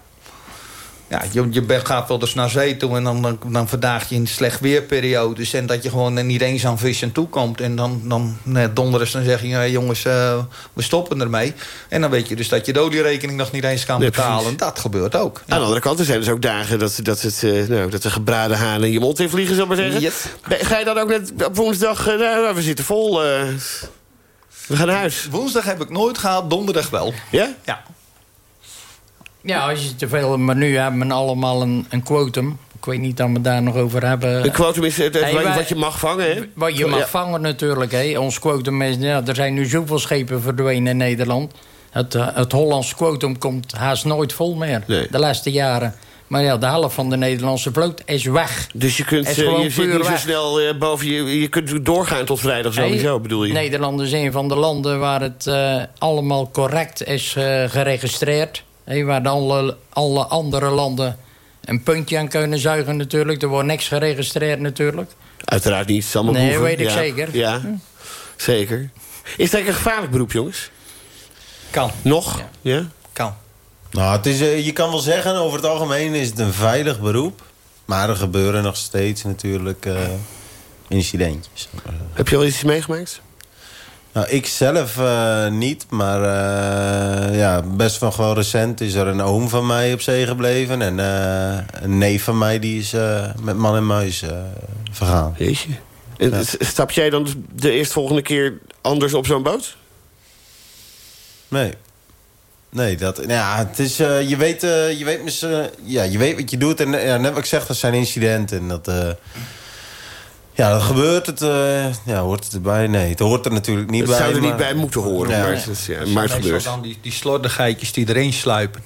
Ja, je, je gaat wel eens naar zee toe en dan, dan, dan vandaag je in slecht weerperiodes. En dat je gewoon er niet eens aan vissen toekomt. En dan, dan net donderdag dan zeg je, jongens, eh, we stoppen ermee. En dan weet je dus dat je de olierekening nog niet eens kan Nee, betalen. precies. Dat gebeurt ook. Aan de andere kant, er zijn dus ook dagen dat, dat, het, eh, nou, dat de gebraden hanen in je mond in vliegen, zal ik maar zeggen. Ga je dan ook net op woensdag, eh, nou, we zitten vol, eh, we gaan naar huis. Woensdag heb ik nooit gehad, donderdag wel. Ja? Ja. Ja, als je te veel... Maar nu hebben we allemaal een, een quotum. Ik weet niet of we daar nog over hebben. Een quotum is het, wat, je mag vangen, hè? Wat je mag Ja. vangen natuurlijk. Hè. Ons quotum is... Ja, er zijn nu zoveel schepen verdwenen in Nederland. Het, eh, het Hollands quotum komt haast nooit vol meer. Nee. De laatste jaren. Maar ja, de helft van de Nederlandse vloot is weg. Dus je, kunt, eh, je zit niet zo snel eh, boven je... Je kunt doorgaan tot vrijdag sowieso, bedoel je? Nederland is een van de landen waar het eh, allemaal correct is geregistreerd. Hè, waar alle, alle andere landen een puntje aan kunnen zuigen natuurlijk. Er wordt niks geregistreerd natuurlijk. Uiteraard niet, het allemaal Nee, boeven. weet ik Ja. zeker. Ja, zeker. Is eigenlijk een gevaarlijk beroep, jongens? Kan, Nog? Ja. Nou, het is, eh, je kan wel zeggen, over het algemeen is het een veilig beroep. Maar er gebeuren nog steeds natuurlijk eh, incidentjes. Heb je al iets meegemaakt? Nou, ik zelf eh, niet, maar ja, best wel gewoon recent is er een oom van mij op zee gebleven. En een neef van mij die is met man en muis vergaan. Jeetje. En s- Stap jij dan de eerstvolgende keer anders op zo'n boot? Nee. Nee, dat, nou ja, het is, eh, je, weet, eh, je, weet mis, eh, ja, je weet wat je doet. En ja, net wat ik zeg, dat zijn incidenten. En dat, eh, ja, dat gebeurt. Het, eh, ja, hoort het erbij? Nee, het hoort er natuurlijk niet Het bij. zou er niet bij moeten horen, Ja. maar, het, is- ja, maar het gebeurt. dan die, die slordigheidjes die erin sluipen.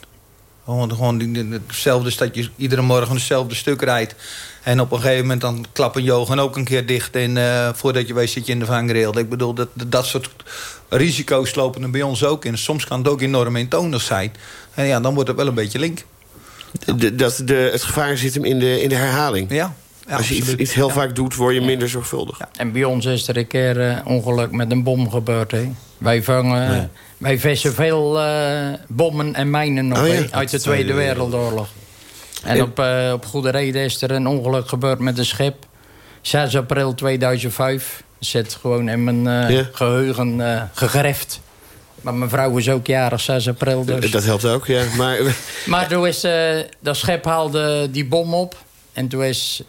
Gewoon, gewoon hetzelfde dat je iedere morgen hetzelfde stuk rijdt. En op een gegeven moment dan klappen je ogen ook een keer dicht. En eh, voordat je weet zit je in de vangrail. Ik bedoel, dat, dat soort risico's lopen er bij ons ook in. Soms kan het ook enorm eentonig zijn. En ja, dan wordt het wel een beetje link. De, dat, de, het gevaar zit hem in de, in de herhaling. Ja, ja Als je iets, heel Ja. vaak doet, word je minder zorgvuldig. En bij ons is er een keer eh, ongeluk met een bom gebeurd. Hè. Wij, vangen, wij vissen veel eh, bommen en mijnen op Oh ja, hè, uit de de Tweede Wereldoorlog. En En- op, eh, op Goede Reden is er een ongeluk gebeurd met een schip. 6 april 2005. Zit gewoon in mijn eh, Ja. geheugen eh gegreft. Maar mijn vrouw is ook jarig 6 april. Dus. Dat helpt ook, ja. Maar Maar toen is, eh, dat schip haalde die bom op. En toen is,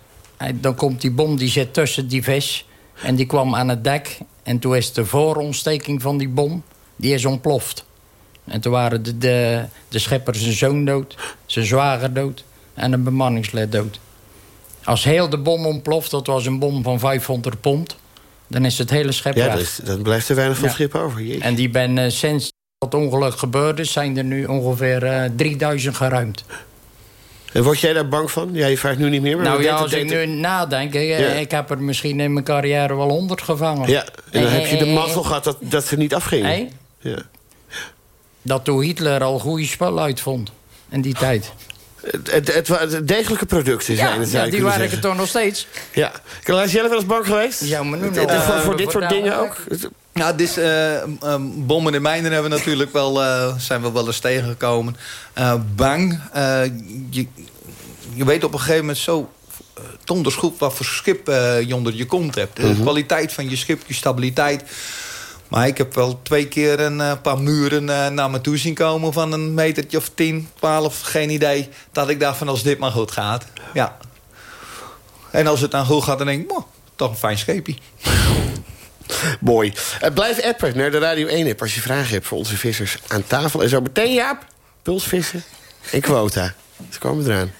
dan komt die bom, die zit tussen die vis. En die kwam aan het dek. En toen is de voorontsteking van die bom, die is ontploft. En toen waren de, de, de schipper zijn zoon dood, zijn zwager dood... en een bemanningslid dood. Als heel de bom ontploft, dat was een bom van 500 pond... dan is het hele schip ja, weg. dat, is- dan blijft er weinig van Ja. schip over. Jeetje. En die ben eh, sinds dat ongeluk gebeurde... zijn er nu ongeveer eh 3000 geruimd. En word jij daar bang van? Ja, je vraagt nu niet meer. Maar Nou ja, als ik nu nadenk, eh, Ja. ik heb er misschien in mijn carrière wel honderd gevangen. Ja, en dan Eh, heb je de eh, mazzel eh, gehad dat, dat ze niet afgingen. Ja. Dat toen Hitler al goede spul uitvond. In die tijd. Het, het, het, wa- het degelijke producten zijn Ja, het, ja die waren er zeggen. toch nog steeds. Ja. Is jij wel eens bang geweest? Zou me nu nog, voor, voor dit soort dingen ook? Ja, dit is, eh, ehm, bommen en mijnen hebben we natuurlijk wel, eh, zijn we wel eens tegengekomen. Eh, bang. eh, je, je weet op een gegeven moment zo uh, donders goed wat voor schip eh, je onder je kont hebt. De kwaliteit van je schip, je stabiliteit. Maar ik heb wel twee keer een eh, paar muren eh, naar me toe zien komen... van een metertje of 10, 12, geen idee. Dat ik dacht van als dit maar goed gaat. Ja. En als het dan goed gaat, dan denk ik... "Moh, toch een fijn scheepje. Mooi. Eh, blijf appen naar de Radio 1-app als je vragen hebt voor onze vissers aan tafel. En zo meteen, Jaap, pulsvissen en quota. Ze komen eraan.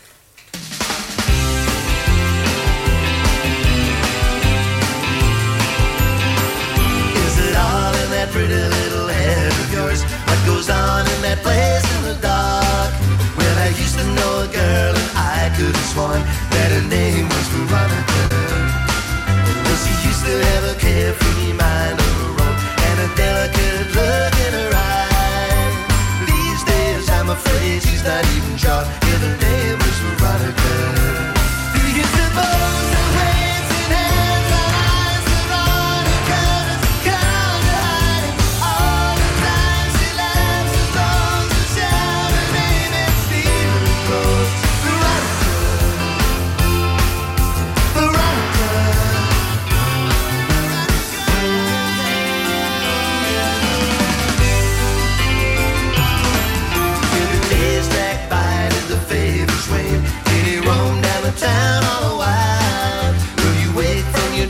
That pretty little head of yours? What goes on in that place in the dark? Well, I used to know a girl and I could have sworn that her name was Veronica. Well, she used to have a carefree mind of her own and a delicate look in her eye. These days, I'm afraid she's not even sure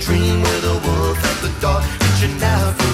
dream with a wolf at the door, reaching out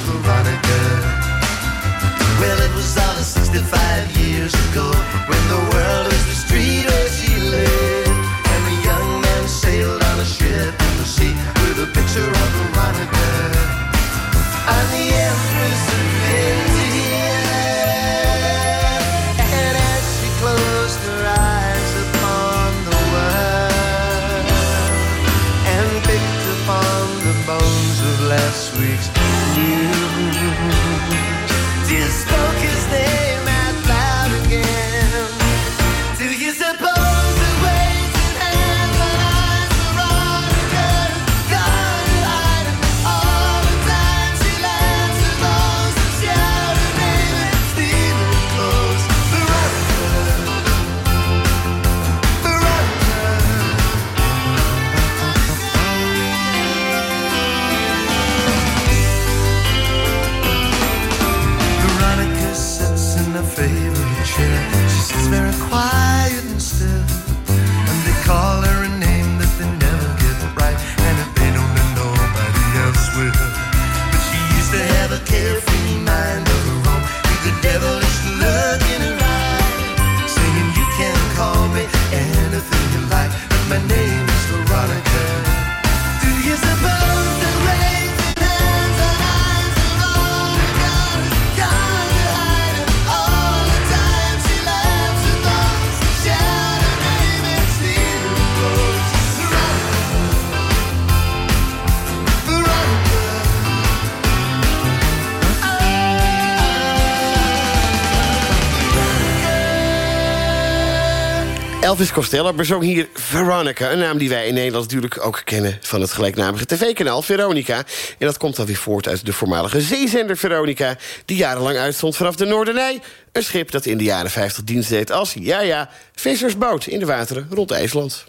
Elvis Costello bezong hier Veronica. Een naam die wij in Nederland natuurlijk ook kennen... van het gelijknamige tv-kanaal Veronica. En dat komt dan weer voort uit de voormalige zeezender Veronica... die jarenlang uitstond vanaf de Noordernij. Een schip dat in de jaren 50 dienst deed als, ja ja, vissersboot... in de wateren rond IJsland.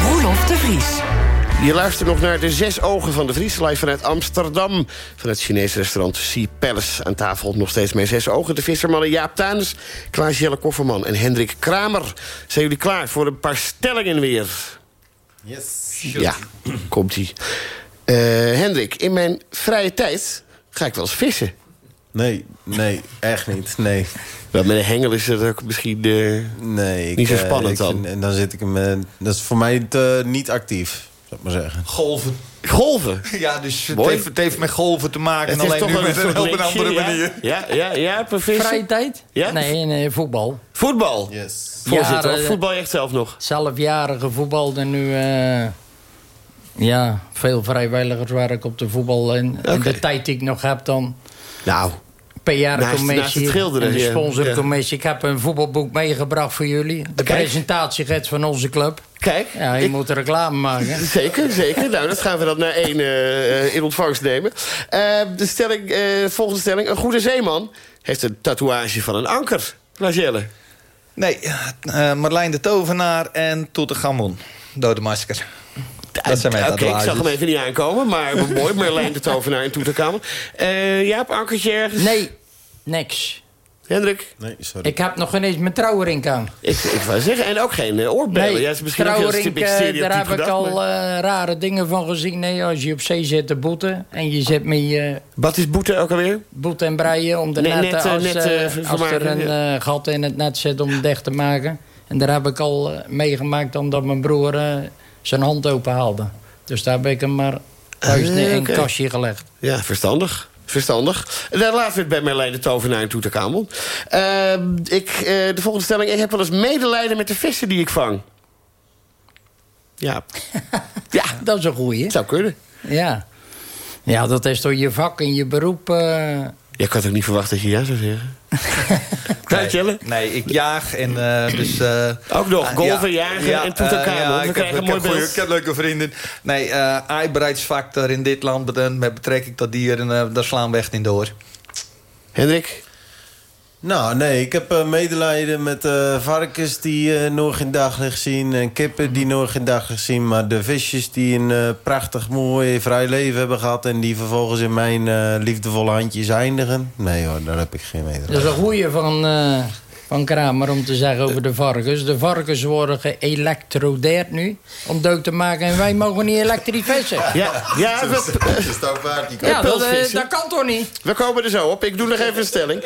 Roelof de Vries. Je luistert nog naar de zes ogen van de Vries live vanuit Amsterdam. Van het Chinese restaurant Sea Palace. Aan tafel nog steeds mijn zes ogen. De vissermannen Jaap Tanis, Klaas Jelle Kofferman en Hendrik Kramer. Zijn jullie klaar voor een paar stellingen weer? Yes. Ja, komt-ie. Eh, Hendrik, in mijn vrije tijd ga ik wel eens vissen. Nee, nee, echt niet. Nee. Wel, met een hengel is het ook misschien... eh, nee ik, Niet zo eh, spannend ik dan. En dan zit ik hem... dat is voor mij te, niet actief, zou ik maar zeggen. Golven. Golven. Ja, dus het heeft, het heeft met golven te maken. Het en is alleen toch nu met een op een andere ja? manier. Ja, ja, ja, vissen. Vrije tijd? Ja? Nee, nee, voetbal. Voetbal. Yes. Voorzitter, voetbal je echt zelf nog? Zelfjarige voetbal en nu... eh, ja, veel vrijwilligerswerk op de voetbal. En, en de tijd die ik nog heb dan... Nou, PR-commissie en de ja. sponsorcommissie. Ik heb een voetbalboek meegebracht voor jullie. De Kijk. presentatiegids van onze club. kijk. Ja, je ik- moet reclame maken. Zeker, zeker. Nou, dat gaan we dan naar één eh, eh, in ontvangst nemen. Eh, de stelling, eh, volgende stelling. Een goede zeeman heeft een tatoeage van een anker. Lagelle. Nee, eh Marlijn de Tovenaar en Toetegamon. Dode masker. Dat zijn mijn Oké, ik zag hem even niet aankomen, maar mooi. Merlijn de Tovenaar in Toeterkamer. Eh Jaap, ankertje ergens? Nee, niks. Hendrik? Nee, sorry. Ik heb nog ineens mijn trouwring aan. Ik, ik wou zeggen, en ook geen eh, oorbellen. Nee, ja, is misschien ook heel trouwring, eh, daar heb ik al maar- rare dingen van gezien. Nee, als je op zee zit te boeten en je zit met je Wat is boete ook alweer? boeten en breien om de Net- netten, net, als, net, als er een ja. gat in het net zit om het dicht te maken. En daar heb ik al meegemaakt omdat mijn broer zijn hand open haalde. Dus daar heb ik hem maar thuis Ah, in een kastje gelegd. Ja, verstandig. Verstandig. En dan laten we het bij Merlijn de Tovenaar in Toeterkamel. Eh, ik, eh, de volgende stelling. Ik heb wel eens medelijden met de vissen die ik vang. Ja. ja, Dat is een goeie. zou kunnen. Ja. ja, dat is toch je vak en je beroep. eh, Je kan toch niet verwachten dat je ja zou zeggen? Nee, Jelle? Nee, ik jaag en eh, dus... eh, Ook nog, ah, golven, jagen en Toeterkamel. eh, ja, We ik, krijgen heb, een ik, mooi heb goeie- beeld. ik heb leuke vrienden. Nee, aaibaarheidsfactor in dit land met- betrekking tot dieren, daar slaan we echt in door. Hendrik? Nou, nee, ik heb eh, medelijden met eh, varkens die eh, nog geen daglicht zien... en kippen die nog geen daglicht zien. Maar de visjes die een prachtig mooi vrij leven hebben gehad... en die vervolgens in mijn liefdevolle handjes eindigen... nee hoor, daar heb ik geen medelijden Dat is een goeie van, van Kramer om te zeggen over de varkens. De varkens worden geëlectrodeerd nu om deuk te maken... en wij mogen niet elektrisch vissen. Ja, ja we, Ja, dat, eh, dat kan toch niet? we komen er zo op. Ik doe nog even een stelling.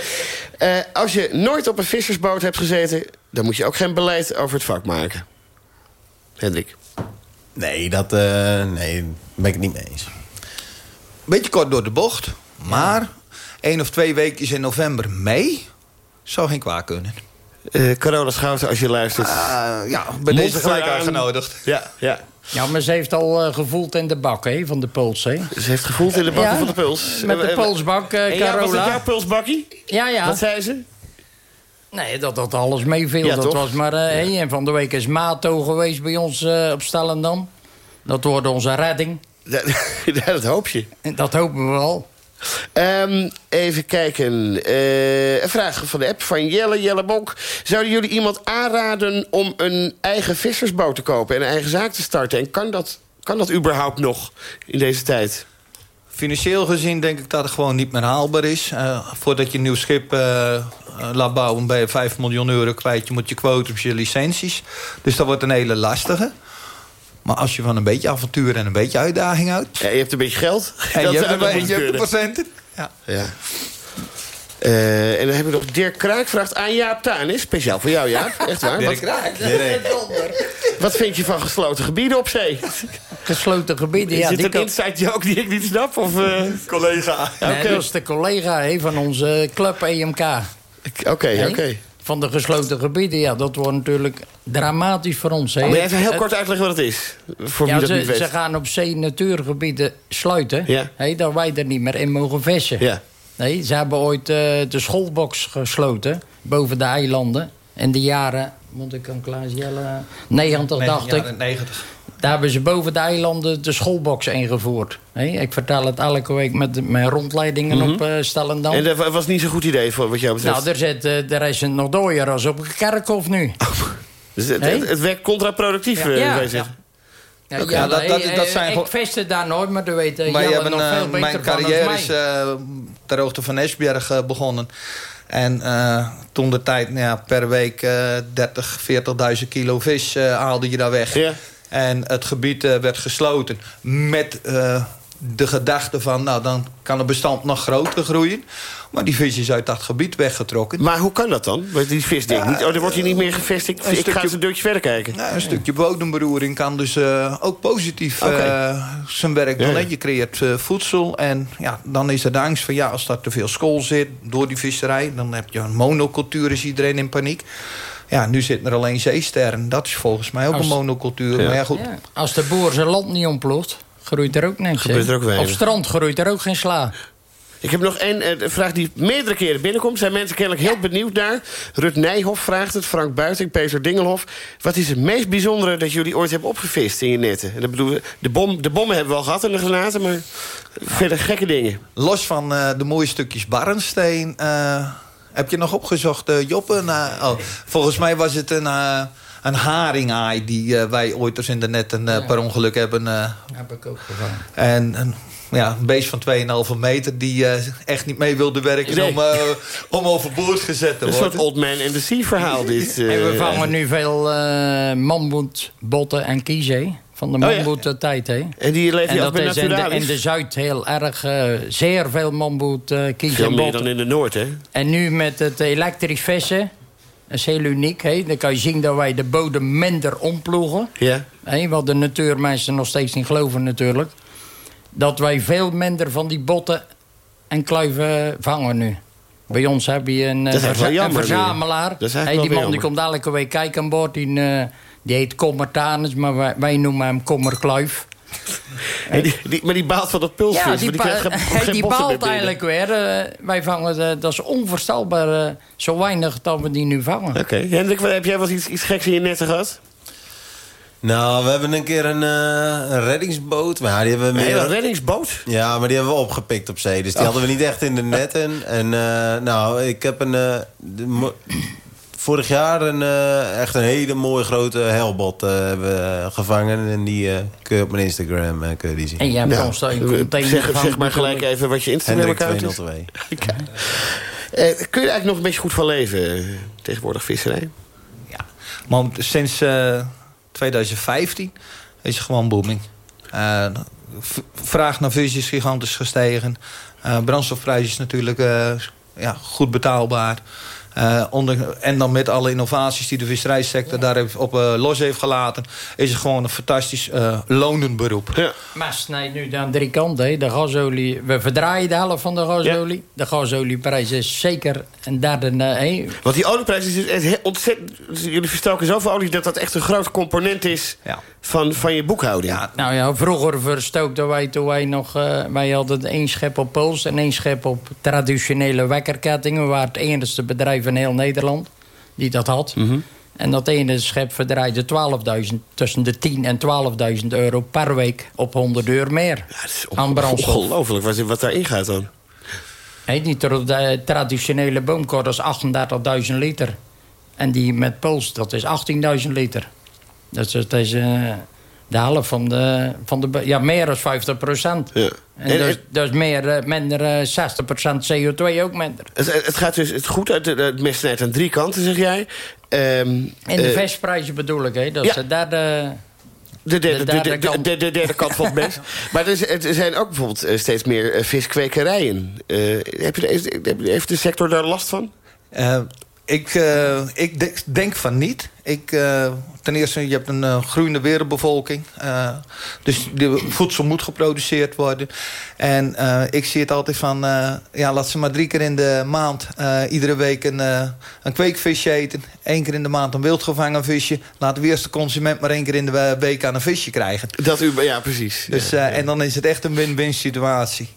Eh, als je nooit op een vissersboot hebt gezeten... dan moet je ook geen beleid over het vak maken. Hendrik? Nee, dat eh, nee, daar ben ik het niet mee eens. Beetje kort door de bocht, maar één of twee weken in november, mei, zou geen kwaad kunnen. Eh Carola Schouten, als je luistert. Ah, ja, bij deze gelijk uitgenodigd. Ja, ja. Ja, maar ze heeft al eh, gevoeld in de bak hè, van de puls. Hè? Ze heeft gevoeld in de bakken Ja, van de puls. Met de Eh, eh, pulsbak, eh, en ja, was het Carola. jouw pulsbakkie? Ja, ja. Wat zei ze? Nee, dat dat alles meeviel. Ja, dat toch? was maar... eh, hey, en van de week is Mato geweest bij ons eh, op Stellendam. Dat wordt onze redding. Ja, ja, dat hoop je. En Dat hopen we wel. Ehm, even kijken. Eh, een vraag van de app van Jelle, Jelle Bonk. Zouden jullie iemand aanraden om een eigen vissersboot te kopen... en een eigen zaak te starten? En kan dat, kan dat überhaupt nog in deze tijd? Financieel gezien denk ik dat het gewoon niet meer haalbaar is. Eh, voordat je een nieuw schip eh, laat bouwen... ben je 5 miljoen euro kwijt. Je moet je quotums, je licenties. Dus dat wordt een hele lastige. Maar als je van een beetje avontuur en een beetje uitdaging houdt... Ja, je hebt een beetje geld. en Dat je hebt een beetje. Ja. Ja. Eh, en dan hebben we nog Dirk Kraak vraagt aan Jaap Tuinis. Speciaal voor jou, Jaap. Echt waar. Wat, wat vind je van gesloten gebieden op zee? Gesloten gebieden. is Ja, dit die een insight joke die ik niet snap? Of, eh? Collega. Nee, Oké. dat is de collega hè, van onze club EMK. Oké, oké. Van de gesloten gebieden. Ja, dat wordt natuurlijk dramatisch voor ons. Hè? Even heel kort uitleggen wat het is. Voor Ja, wie dat ze, niet weet. ze gaan op zee natuurgebieden sluiten. Ja. Dat wij er niet meer in mogen vissen. Ja. Nee, ze hebben ooit eh, de schoolbox gesloten boven de eilanden. In de jaren, moet ik aan Klaas Jelle... 90 dacht ik. jaren 90. Daar hebben ze boven de eilanden de schoolbox ingevoerd. Ik vertel het elke week met mijn rondleidingen op uh, Stellendam. En dat was niet zo'n goed idee voor wat jou betreft. Nou, er, zit, uh, er is het nog dooier als op een kerkhof nu. Dus het, het, het werkt contraproductief, ja. Zeggen. Ja, Ja, ja, dat- dat- eh, dat zijn ik viste daar nooit, maar dat weet uh, hebben, nog eh, veel beter mijn carrière is eh, ter hoogte van Esbjerg eh, begonnen. En eh, toen de tijd, nou ja, per week eh 30, 40.000 kilo vis eh, haalde je daar weg. Ja. En het gebied eh, werd gesloten met eh, de gedachte van... nou, dan kan het bestand nog groter groeien. Maar die vis is uit dat gebied weggetrokken. Maar hoe kan dat dan? Want die vis denkt niet, oh, er wordt hier niet meer gevestigd. een Ik ga eens een deurtje verder kijken. Nou, een stukje bodemberoering kan dus eh, ook positief eh, zijn werk doen. Ja. Je creëert voedsel en ja, dan is er de angst van... ja, als daar te veel school zit door die visserij... dan heb je een monocultuur, is iedereen in paniek. Ja, nu zitten er alleen zeesterren. Dat is volgens mij ook Als- een monocultuur. Ja. Maar ja, goed. Ja, Als de boer zijn land niet ontploegt, groeit er ook niks. Gebeurt er ook weinig. Op strand groeit er ook geen sla. Ik heb nog één eh, vraag die meerdere keren binnenkomt. Zijn mensen kennelijk heel benieuwd naar. Rut Nijhoff vraagt het, Frank Buiting, Peter Dingelhof. Wat is het meest bijzondere dat jullie ooit hebben opgevist in je netten? En dat bedoel, de, bom, de bommen hebben we al gehad en de granaten, maar verder gekke dingen. Los van eh, de mooie stukjes barrensteen... eh, heb je nog opgezocht, eh, Joppe? Nou, oh, volgens mij was het een, eh een haringaai... die eh, wij ooit eens in de netten eh, per ongeluk hebben... eh, Heb ik ook gevangen. En een, ja, een beest van 2,5 meter die eh, echt niet mee wilde werken Nee. om, eh, om overboord gezet te Een worden. soort Old Man and the Sea verhaal dit. eh. En we vangen nu veel eh mammoet, botten en kiezen. Van de Oh ja. mammoet tijd, hè. En die leef En je af dat is in de, in de Zuid heel erg, eh, zeer veel mammoet, uh, kiezen Veel en meer dan in de Noord, hè? En nu met het elektrisch vissen, dat is heel uniek. Hè? Dan kan je zien dat wij de bodem minder omploegen. Ja. Hè? Wat de natuurmensen nog steeds niet geloven natuurlijk. Dat wij veel minder van die botten en kluiven vangen nu. Bij ons heb je een, eh, verza- een verzamelaar. Wel die man die komt elke week kijken aan boord. Die, eh, die heet Kommertanus, maar wij, wij noemen hem Kommerkluif. En die, die, maar die baalt van dat pulsvis. Ja, die, die die baalt eigenlijk weer. eh, wij vangen, dat is onvoorstelbaar. eh, zo weinig dat we die nu vangen. Oké. Hendrik, wat- heb jij wel iets, iets geks in je netten gehad? Nou, we hebben een keer een, eh, een reddingsboot. Maar ja, die hebben we Een meer... reddingsboot? Ja, maar die hebben we opgepikt op zee. Dus die Oh. hadden we niet echt in de netten. En eh, nou, ik heb een... eh, de vorig jaar een, eh, echt een hele mooie grote helbot eh, hebben we gevangen. En die eh, kun je op mijn Instagram kun je die zien. En jij hebt Nou, ons daar een container zeg, maar gelijk even wat je Instagram-account is. Hendrik 202. Eh, kun je er eigenlijk nog een beetje goed van leven, tegenwoordig visserij? Ja. Maar sinds eh, 2015 is het gewoon booming. Eh, vraag naar vis is gigantisch gestegen. Eh, brandstofprijs is natuurlijk eh, ja, goed betaalbaar. Eh, onder, en dan met alle innovaties die de visserijsector daar heeft op eh, los heeft gelaten... is het gewoon een fantastisch eh, lonend beroep. Ja. Maar snijdt nu aan drie kanten. hè. De gasolie, we verdraaien de helft van de gasolie. De gasolieprijs is zeker een derde. hè. Want die olieprijs is dus ontzettend... Jullie verstoken zoveel olie dat dat echt een groot component is Ja. van, van je boekhouding. Ja, Nou ja, vroeger verstookten wij toen wij nog... eh, wij hadden één schep op Pools en één schep op traditionele wekkerkettingen. We waren het enige bedrijf in heel Nederland die dat had. Mhm. En dat ene schep verdraaide 12.000, tussen de 10 en 12.000 euro per week op 100 euro meer. Ja, is aan brandstof. ongelooflijk wat, wat daarin gaat dan. Die tra- de traditionele boomkor is 38.000 liter. En die met Pools, dat is 18.000 liter. Dus dat is eh, de helft van de, van de... Ja, meer dan 50 procent. Ja. En, En- dus, dus meer, eh, minder eh, 60 procent CO2 ook minder. Het, het gaat dus het goed uit. de- Het mes snijdt aan drie kanten, zeg jij. Ehm, En de eh, vestprijzen bedoel ik, hè. Dat is ja. de derde... De derde, De de, derde de, de, kant. de- de derde kant van het mes. maar er, is- er zijn ook bijvoorbeeld eh, steeds meer eh, viskwekerijen. Eh, heb je, heeft de sector daar last van? Ik eh, ik de- denk van niet. Ik, eh, ten eerste, je hebt een eh, groeiende wereldbevolking. Dus de voedsel moet geproduceerd worden. En ik zie het altijd van... ja, laat ze maar drie keer in de maand... iedere week een, een kweekvisje eten. Eén keer in de maand een wildgevangen visje. Laten we eerst de consument maar één keer in de we- week aan een visje krijgen. Dat u, ja, precies. Dus, Ja. En dan is het echt een win-win situatie.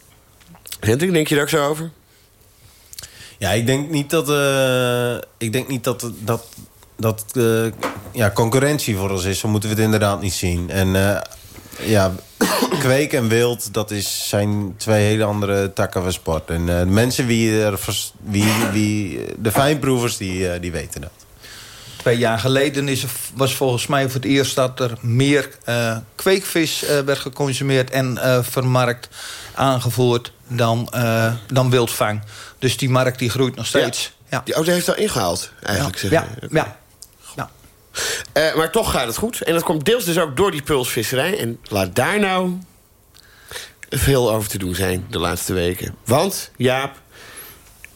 Hendrik, denk je daar ook zo over? Ja, ik denk niet dat... eh, ik denk niet dat... dat dat eh, ja, concurrentie voor ons is, zo moeten we het inderdaad niet zien. En eh, ja, kweek en wild, dat is, zijn twee hele andere takken van sport. En mensen wie er, wie, wie, de fijnproevers, die, die weten dat. Twee jaar geleden is was volgens mij voor het eerst dat er meer kweekvis werd geconsumeerd en vermarkt, aangevoerd dan, eh, dan wildvang. Dus die markt die groeit nog steeds. Ja. Die auto heeft al ingehaald, eigenlijk. zeg Ja, ja. ja. Eh, maar toch gaat het goed. En dat komt deels dus ook door die pulsvisserij. En laat daar nou veel over te doen zijn de laatste weken. Want, Jaap,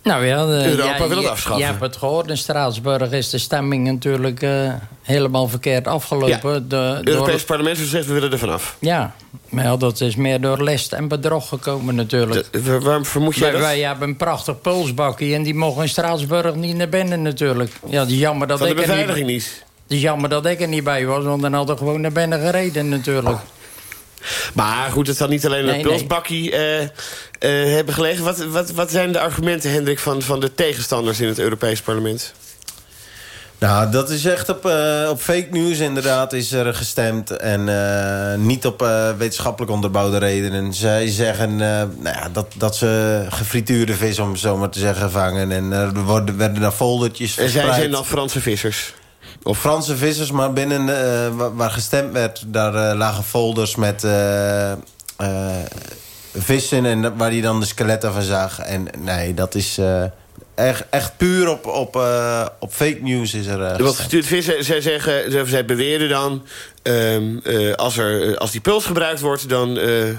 Nou ja, de, Europa ja, wil het je- afschaffen. Je hebt het gehoord. In Straatsburg is de stemming natuurlijk eh, helemaal verkeerd afgelopen. De, het Europees parlement heeft gezegd... we willen er vanaf. ja, maar ja, dat is meer door lest en bedrog gekomen natuurlijk. De- waarom vermoed jij Wij, dat? wij hebben een prachtig pulsbakje en die mogen in Straatsburg niet naar binnen natuurlijk. Ja, jammer dat Van de ik er niet, beveiliging niet. het is jammer dat ik er niet bij was, want dan hadden we gewoon naar binnen gereden natuurlijk. Maar goed, het zal niet alleen Nee, het nee. pulsbakkie eh, eh, hebben gelegen. Wat, wat, wat zijn de argumenten, Hendrik, van, van de tegenstanders in het Europees parlement? Nou, dat is echt op, eh, op fake news inderdaad is er gestemd. En eh, niet op eh, wetenschappelijk onderbouwde redenen. Zij zeggen eh, nou ja, dat, dat ze gefrituurde vis, om het zo maar te zeggen, vangen. En eh, er worden, werden daar foldertjes En zij verspreid. zijn dan Franse vissers. Of Franse vissers, maar binnen eh, wa- waar gestemd werd... daar eh, lagen folders met eh, eh, vissen en waar hij dan de skeletten van zag. En nee, dat is eh, echt, echt puur op, op, eh, op fake news is er Wat gestemd. gestuurd vissen, zij, zeggen, zij, beweren dan... ehm, eh, als, er, als die puls gebruikt wordt, dan, eh,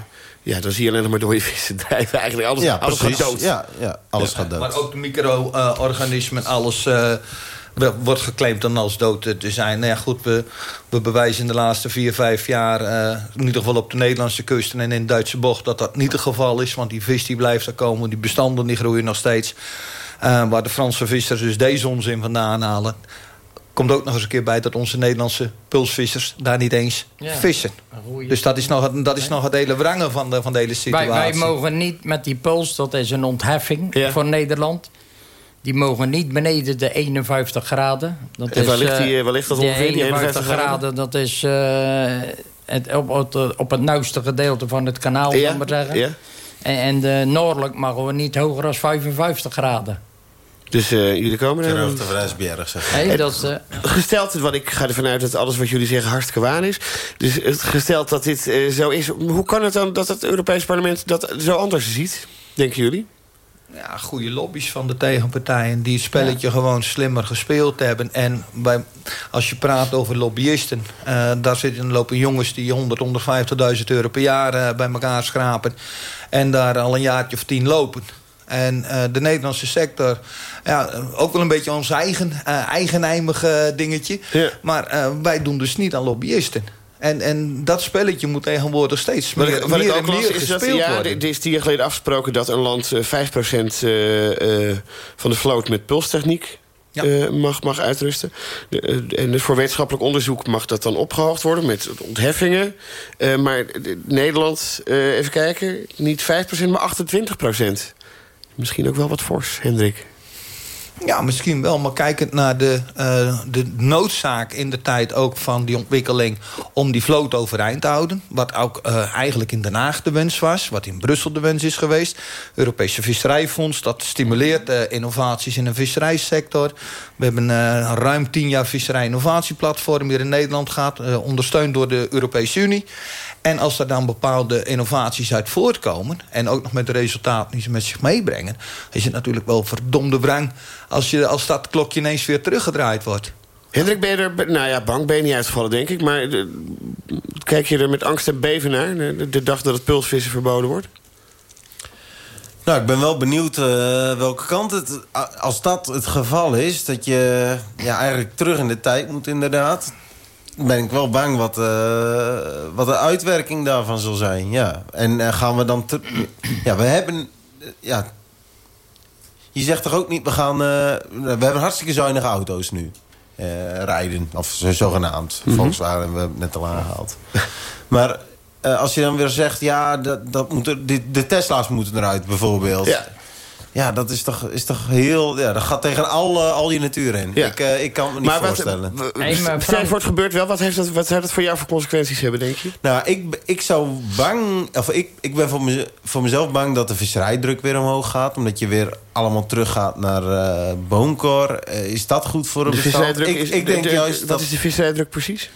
ja, dan zie je alleen nog maar dode vissen drijven. Eigenlijk alles, Ja, alles precies. gaat dood. Ja, ja, alles gaat dood. Maar ook de micro-organismen, alles eh, wordt geclaimd dan als dood te- zijn. Nou ja, goed, we, we bewijzen in de laatste vier, vijf jaar... eh, in ieder geval op de Nederlandse kusten en in de Duitse bocht... dat dat niet het geval is, want die vis die blijft er komen. Die bestanden die groeien nog steeds. Eh, waar de Franse vissers dus deze onzin vandaan halen... komt ook nog eens een keer bij dat onze Nederlandse pulsvissers... daar niet eens Ja. vissen. Dus dat is nog, het- dat is nog het hele wrangen van de, van de hele Wij, situatie. wij mogen niet met die puls, dat is een ontheffing Ja. voor Nederland. Die mogen niet beneden de 51 graden. Dat En waar is, ligt die, eh, waar ligt dat ongeveer, die 51 graden? dat is eh, het, op, op, het- op het nauwste gedeelte van het kanaal, Ja, zal ik maar zeggen. ja. En, en de noordelijk mogen we niet hoger dan 55 graden. Dus eh, jullie komen Ter er... hoogte van zeg. Hey, dat, eh, Gesteld, want ik ga ervan uit dat alles wat jullie zeggen hartstikke waar is. Dus het gesteld dat dit zo is... hoe kan het dan dat het Europees parlement dat zo anders ziet? Denken jullie? Ja, goede lobby's van de tegenpartijen... die het spelletje gewoon slimmer gespeeld hebben. En bij, als je praat over lobbyisten... eh, daar zitten lopen jongens die 100, 150.000 euro per jaar eh, bij elkaar schrapen... en daar al een jaartje of tien lopen. En eh, de Nederlandse sector, ja, ook wel een beetje ons eigen, eh, dingetje. Ja. Maar wij doen dus niet aan lobbyisten. En, en dat spelletje moet tegenwoordig steeds Wat meer, ik, wat ik ook en meer is dat... Ja, worden. er is tien jaar geleden afgesproken dat een land eh, 5% eh, eh, van de vloot met pulstechniek... Ja. eh, mag, mag uitrusten. De, eh, en dus voor wetenschappelijk onderzoek mag dat dan opgehoogd worden met ontheffingen. Eh, maar de- Nederland, eh, even kijken, niet 5%, maar 28%. Misschien ook wel wat fors, Hendrik. Ja, misschien wel. Maar kijkend naar de, eh, de noodzaak in de tijd ook van die ontwikkeling... om die vloot overeind te houden. Wat ook eh, eigenlijk in Den Haag de wens was. Wat in Brussel de wens is geweest. Europese Visserijfonds, dat stimuleert eh, innovaties in de visserijsector. We hebben eh, ruim tien jaar visserij-innovatieplatform hier in Nederland gehad. eh, ondersteund door de Europese Unie. En als er dan bepaalde innovaties uit voortkomen... en ook nog met de resultaten die ze met zich meebrengen... is het natuurlijk wel verdomde wrang... als, je, als dat klokje ineens weer teruggedraaid wordt. Hendrik, ben je er... Nou ja, bang ben je niet uitgevallen, denk ik. Maar eh, kijk je er met angst en beven naar... de, de dag dat het pulsvissen verboden wordt? Nou, ik ben wel benieuwd eh, welke kant het... Als dat het geval is, dat je ja, eigenlijk terug in de tijd moet inderdaad... ben ik wel bang wat, eh, wat de uitwerking daarvan zal zijn, ja. En eh, gaan we dan... te- ja, we hebben... eh, ja, je zegt toch ook niet, we gaan... we hebben hartstikke zuinige auto's nu. rijden, of zo- zogenaamd. Volkswagen hebben we net al aangehaald. maar als je dan weer zegt, ja, dat, dat moet er, de, de Tesla's moeten eruit bijvoorbeeld. Ja. Ja, dat is toch, is toch heel... Ja, dat gaat tegen al, al je natuur in. Ja. Ik, eh, ik kan me niet Maar wat, voorstellen. w- Nee, maar stel je Frank- voor het gebeurt wel. Wat, heeft dat, wat zou dat voor jou voor consequenties hebben, denk je? Nou, ik, ik zou bang... Of ik, ik ben voor, mez- voor mezelf bang dat de visserijdruk weer omhoog gaat. Omdat je weer allemaal teruggaat naar eh boomkor. Eh, is dat goed voor een De bestand? visserijdruk Ik, is, ik denk de- de- juist Wat dat, is de visserijdruk precies?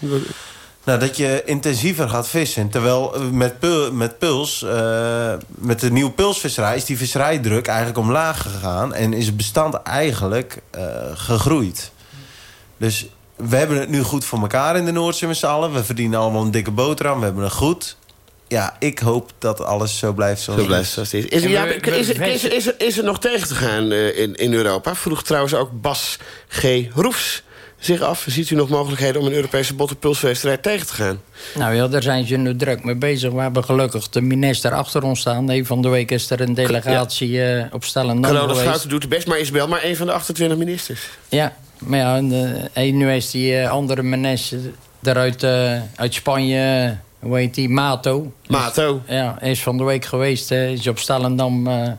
Nou, dat je intensiever gaat vissen. Terwijl eh, met, pul, met puls... eh, met de nieuwe pulsvisserij is die visserijdruk eigenlijk omlaag gegaan. En is het bestand eigenlijk eh, gegroeid. Dus we hebben het nu goed voor elkaar in de Noordzee met z'n allen. We verdienen allemaal een dikke boterham. We hebben het goed. Ja, ik hoop dat alles zo blijft zoals Zo blijft is. zoals het is. Is, er- ja, is, er- is, er- is, er- is er nog tegen te gaan eh, in, in Europa? Vroeg trouwens ook Bas G. Roefs zich af. Ziet u nog mogelijkheden om een Europese bottenpulswedstrijd tegen te gaan? Nou ja, daar zijn ze nu druk mee bezig. We hebben gelukkig de minister achter ons staan. Nee, van de week is er een delegatie eh, op Stellendam geweest. Doet het best, maar Isabel maar een van de 28 ministers. Ja, maar ja, en, eh, nu is die eh, andere minister eruit uit Spanje, hoe heet die, Mato. Mato. Ja, is van de week geweest, is op Stellendam eh,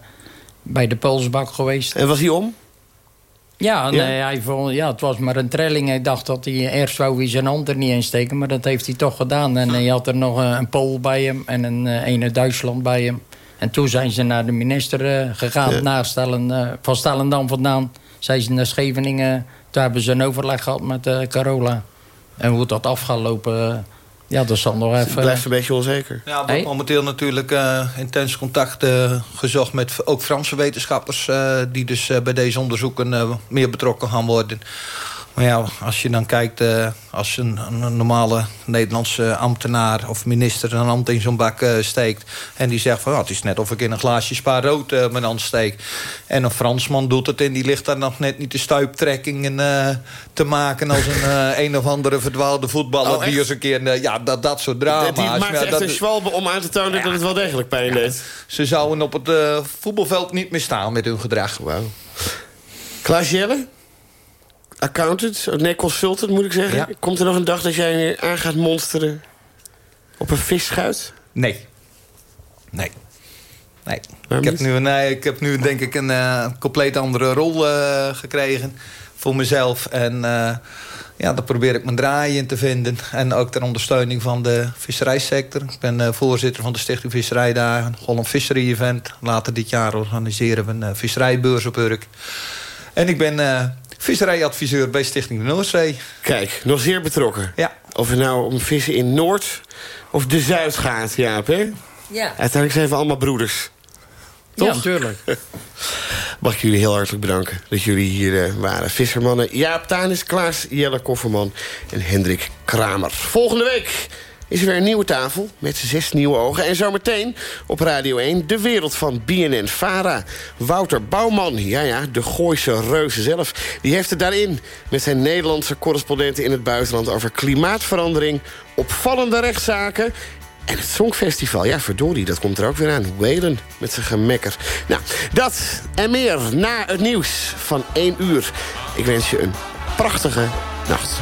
bij de Pulsbak geweest. En was hij om? Ja, Ja? nee, hij vond, ja, het was maar een trilling. Hij dacht dat hij eerst wou hij zijn hand er niet in steken, maar dat heeft hij toch gedaan. En hij had er nog een, Pool bij hem en een, eh, uit Duitsland bij hem. En toen zijn ze naar de minister eh, gegaan, Ja. Stellen, eh, van Stellendam vandaan. Zijn ze naar Scheveningen, toen hebben ze een overleg gehad met eh, Carola. En hoe dat af gaat lopen, ja, dat zal nog Het even... blijft een beetje onzeker. Ja, wordt Hey. momenteel natuurlijk eh, intens contact eh, gezocht met ook Franse wetenschappers... eh, die dus eh, bij deze onderzoeken eh, meer betrokken gaan worden. Maar ja, als je dan kijkt, eh, als een, een normale Nederlandse ambtenaar of minister een hand in zo'n bak eh, steekt... en die zegt van, ja, het is net of ik in een glaasje spa rood eh, mijn hand steek. En een Fransman doet het en die ligt daar nog net niet de stuiptrekkingen te maken... als een een of andere verdwaalde voetballer Oh, die eens een keer... ja, dat, dat soort drama's. die Maar maakte ja, echt dat- een schwalbe om aan te tonen dat het wel degelijk pijn deed. ze zouden op het voetbalveld niet meer staan met hun gedrag. Wauw. Klaas Jelle? Accountant? Nee, consultant moet ik zeggen. Ja. Komt er nog een dag dat jij aan gaat monsteren op een visschuit? Nee. Nee. Nee. Waarom Ik heb, niet? nu, nee, ik heb nu denk ik een eh, compleet andere rol eh, gekregen voor mezelf. En eh, ja, daar probeer ik mijn draai in te vinden. En ook ter ondersteuning van de visserijsector. Ik ben eh, voorzitter van de Stichting Visserijdagen. Holland Fishery Event. Later dit jaar organiseren we een eh, visserijbeurs op Urk. En ik ben eh, visserijadviseur bij Stichting de Noordzee. Kijk, nog zeer betrokken. Ja. Of het nou om vissen in Noord of de Zuid gaat, Jaap, hè? Ja, Uiteindelijk zijn we allemaal broeders. ja Toch? natuurlijk. Mag ik jullie heel hartelijk bedanken dat jullie hier eh, waren. Vissermannen Jaap Tanis, Klaas Jelle Kofferman en Hendrik Kramer. Volgende week is er weer een nieuwe tafel met zes nieuwe ogen. En zometeen op Radio 1 de wereld van BNN-Vara. Wouter Bouwman, ja ja, de Gooise reuze zelf... die heeft het daarin met zijn Nederlandse correspondenten in het buitenland... over klimaatverandering, opvallende rechtszaken... En het Songfestival, ja verdorie, dat komt er ook weer aan. Whalen met zijn gemekker. Nou, dat en meer na het nieuws van 1 uur. Ik wens je een prachtige nacht.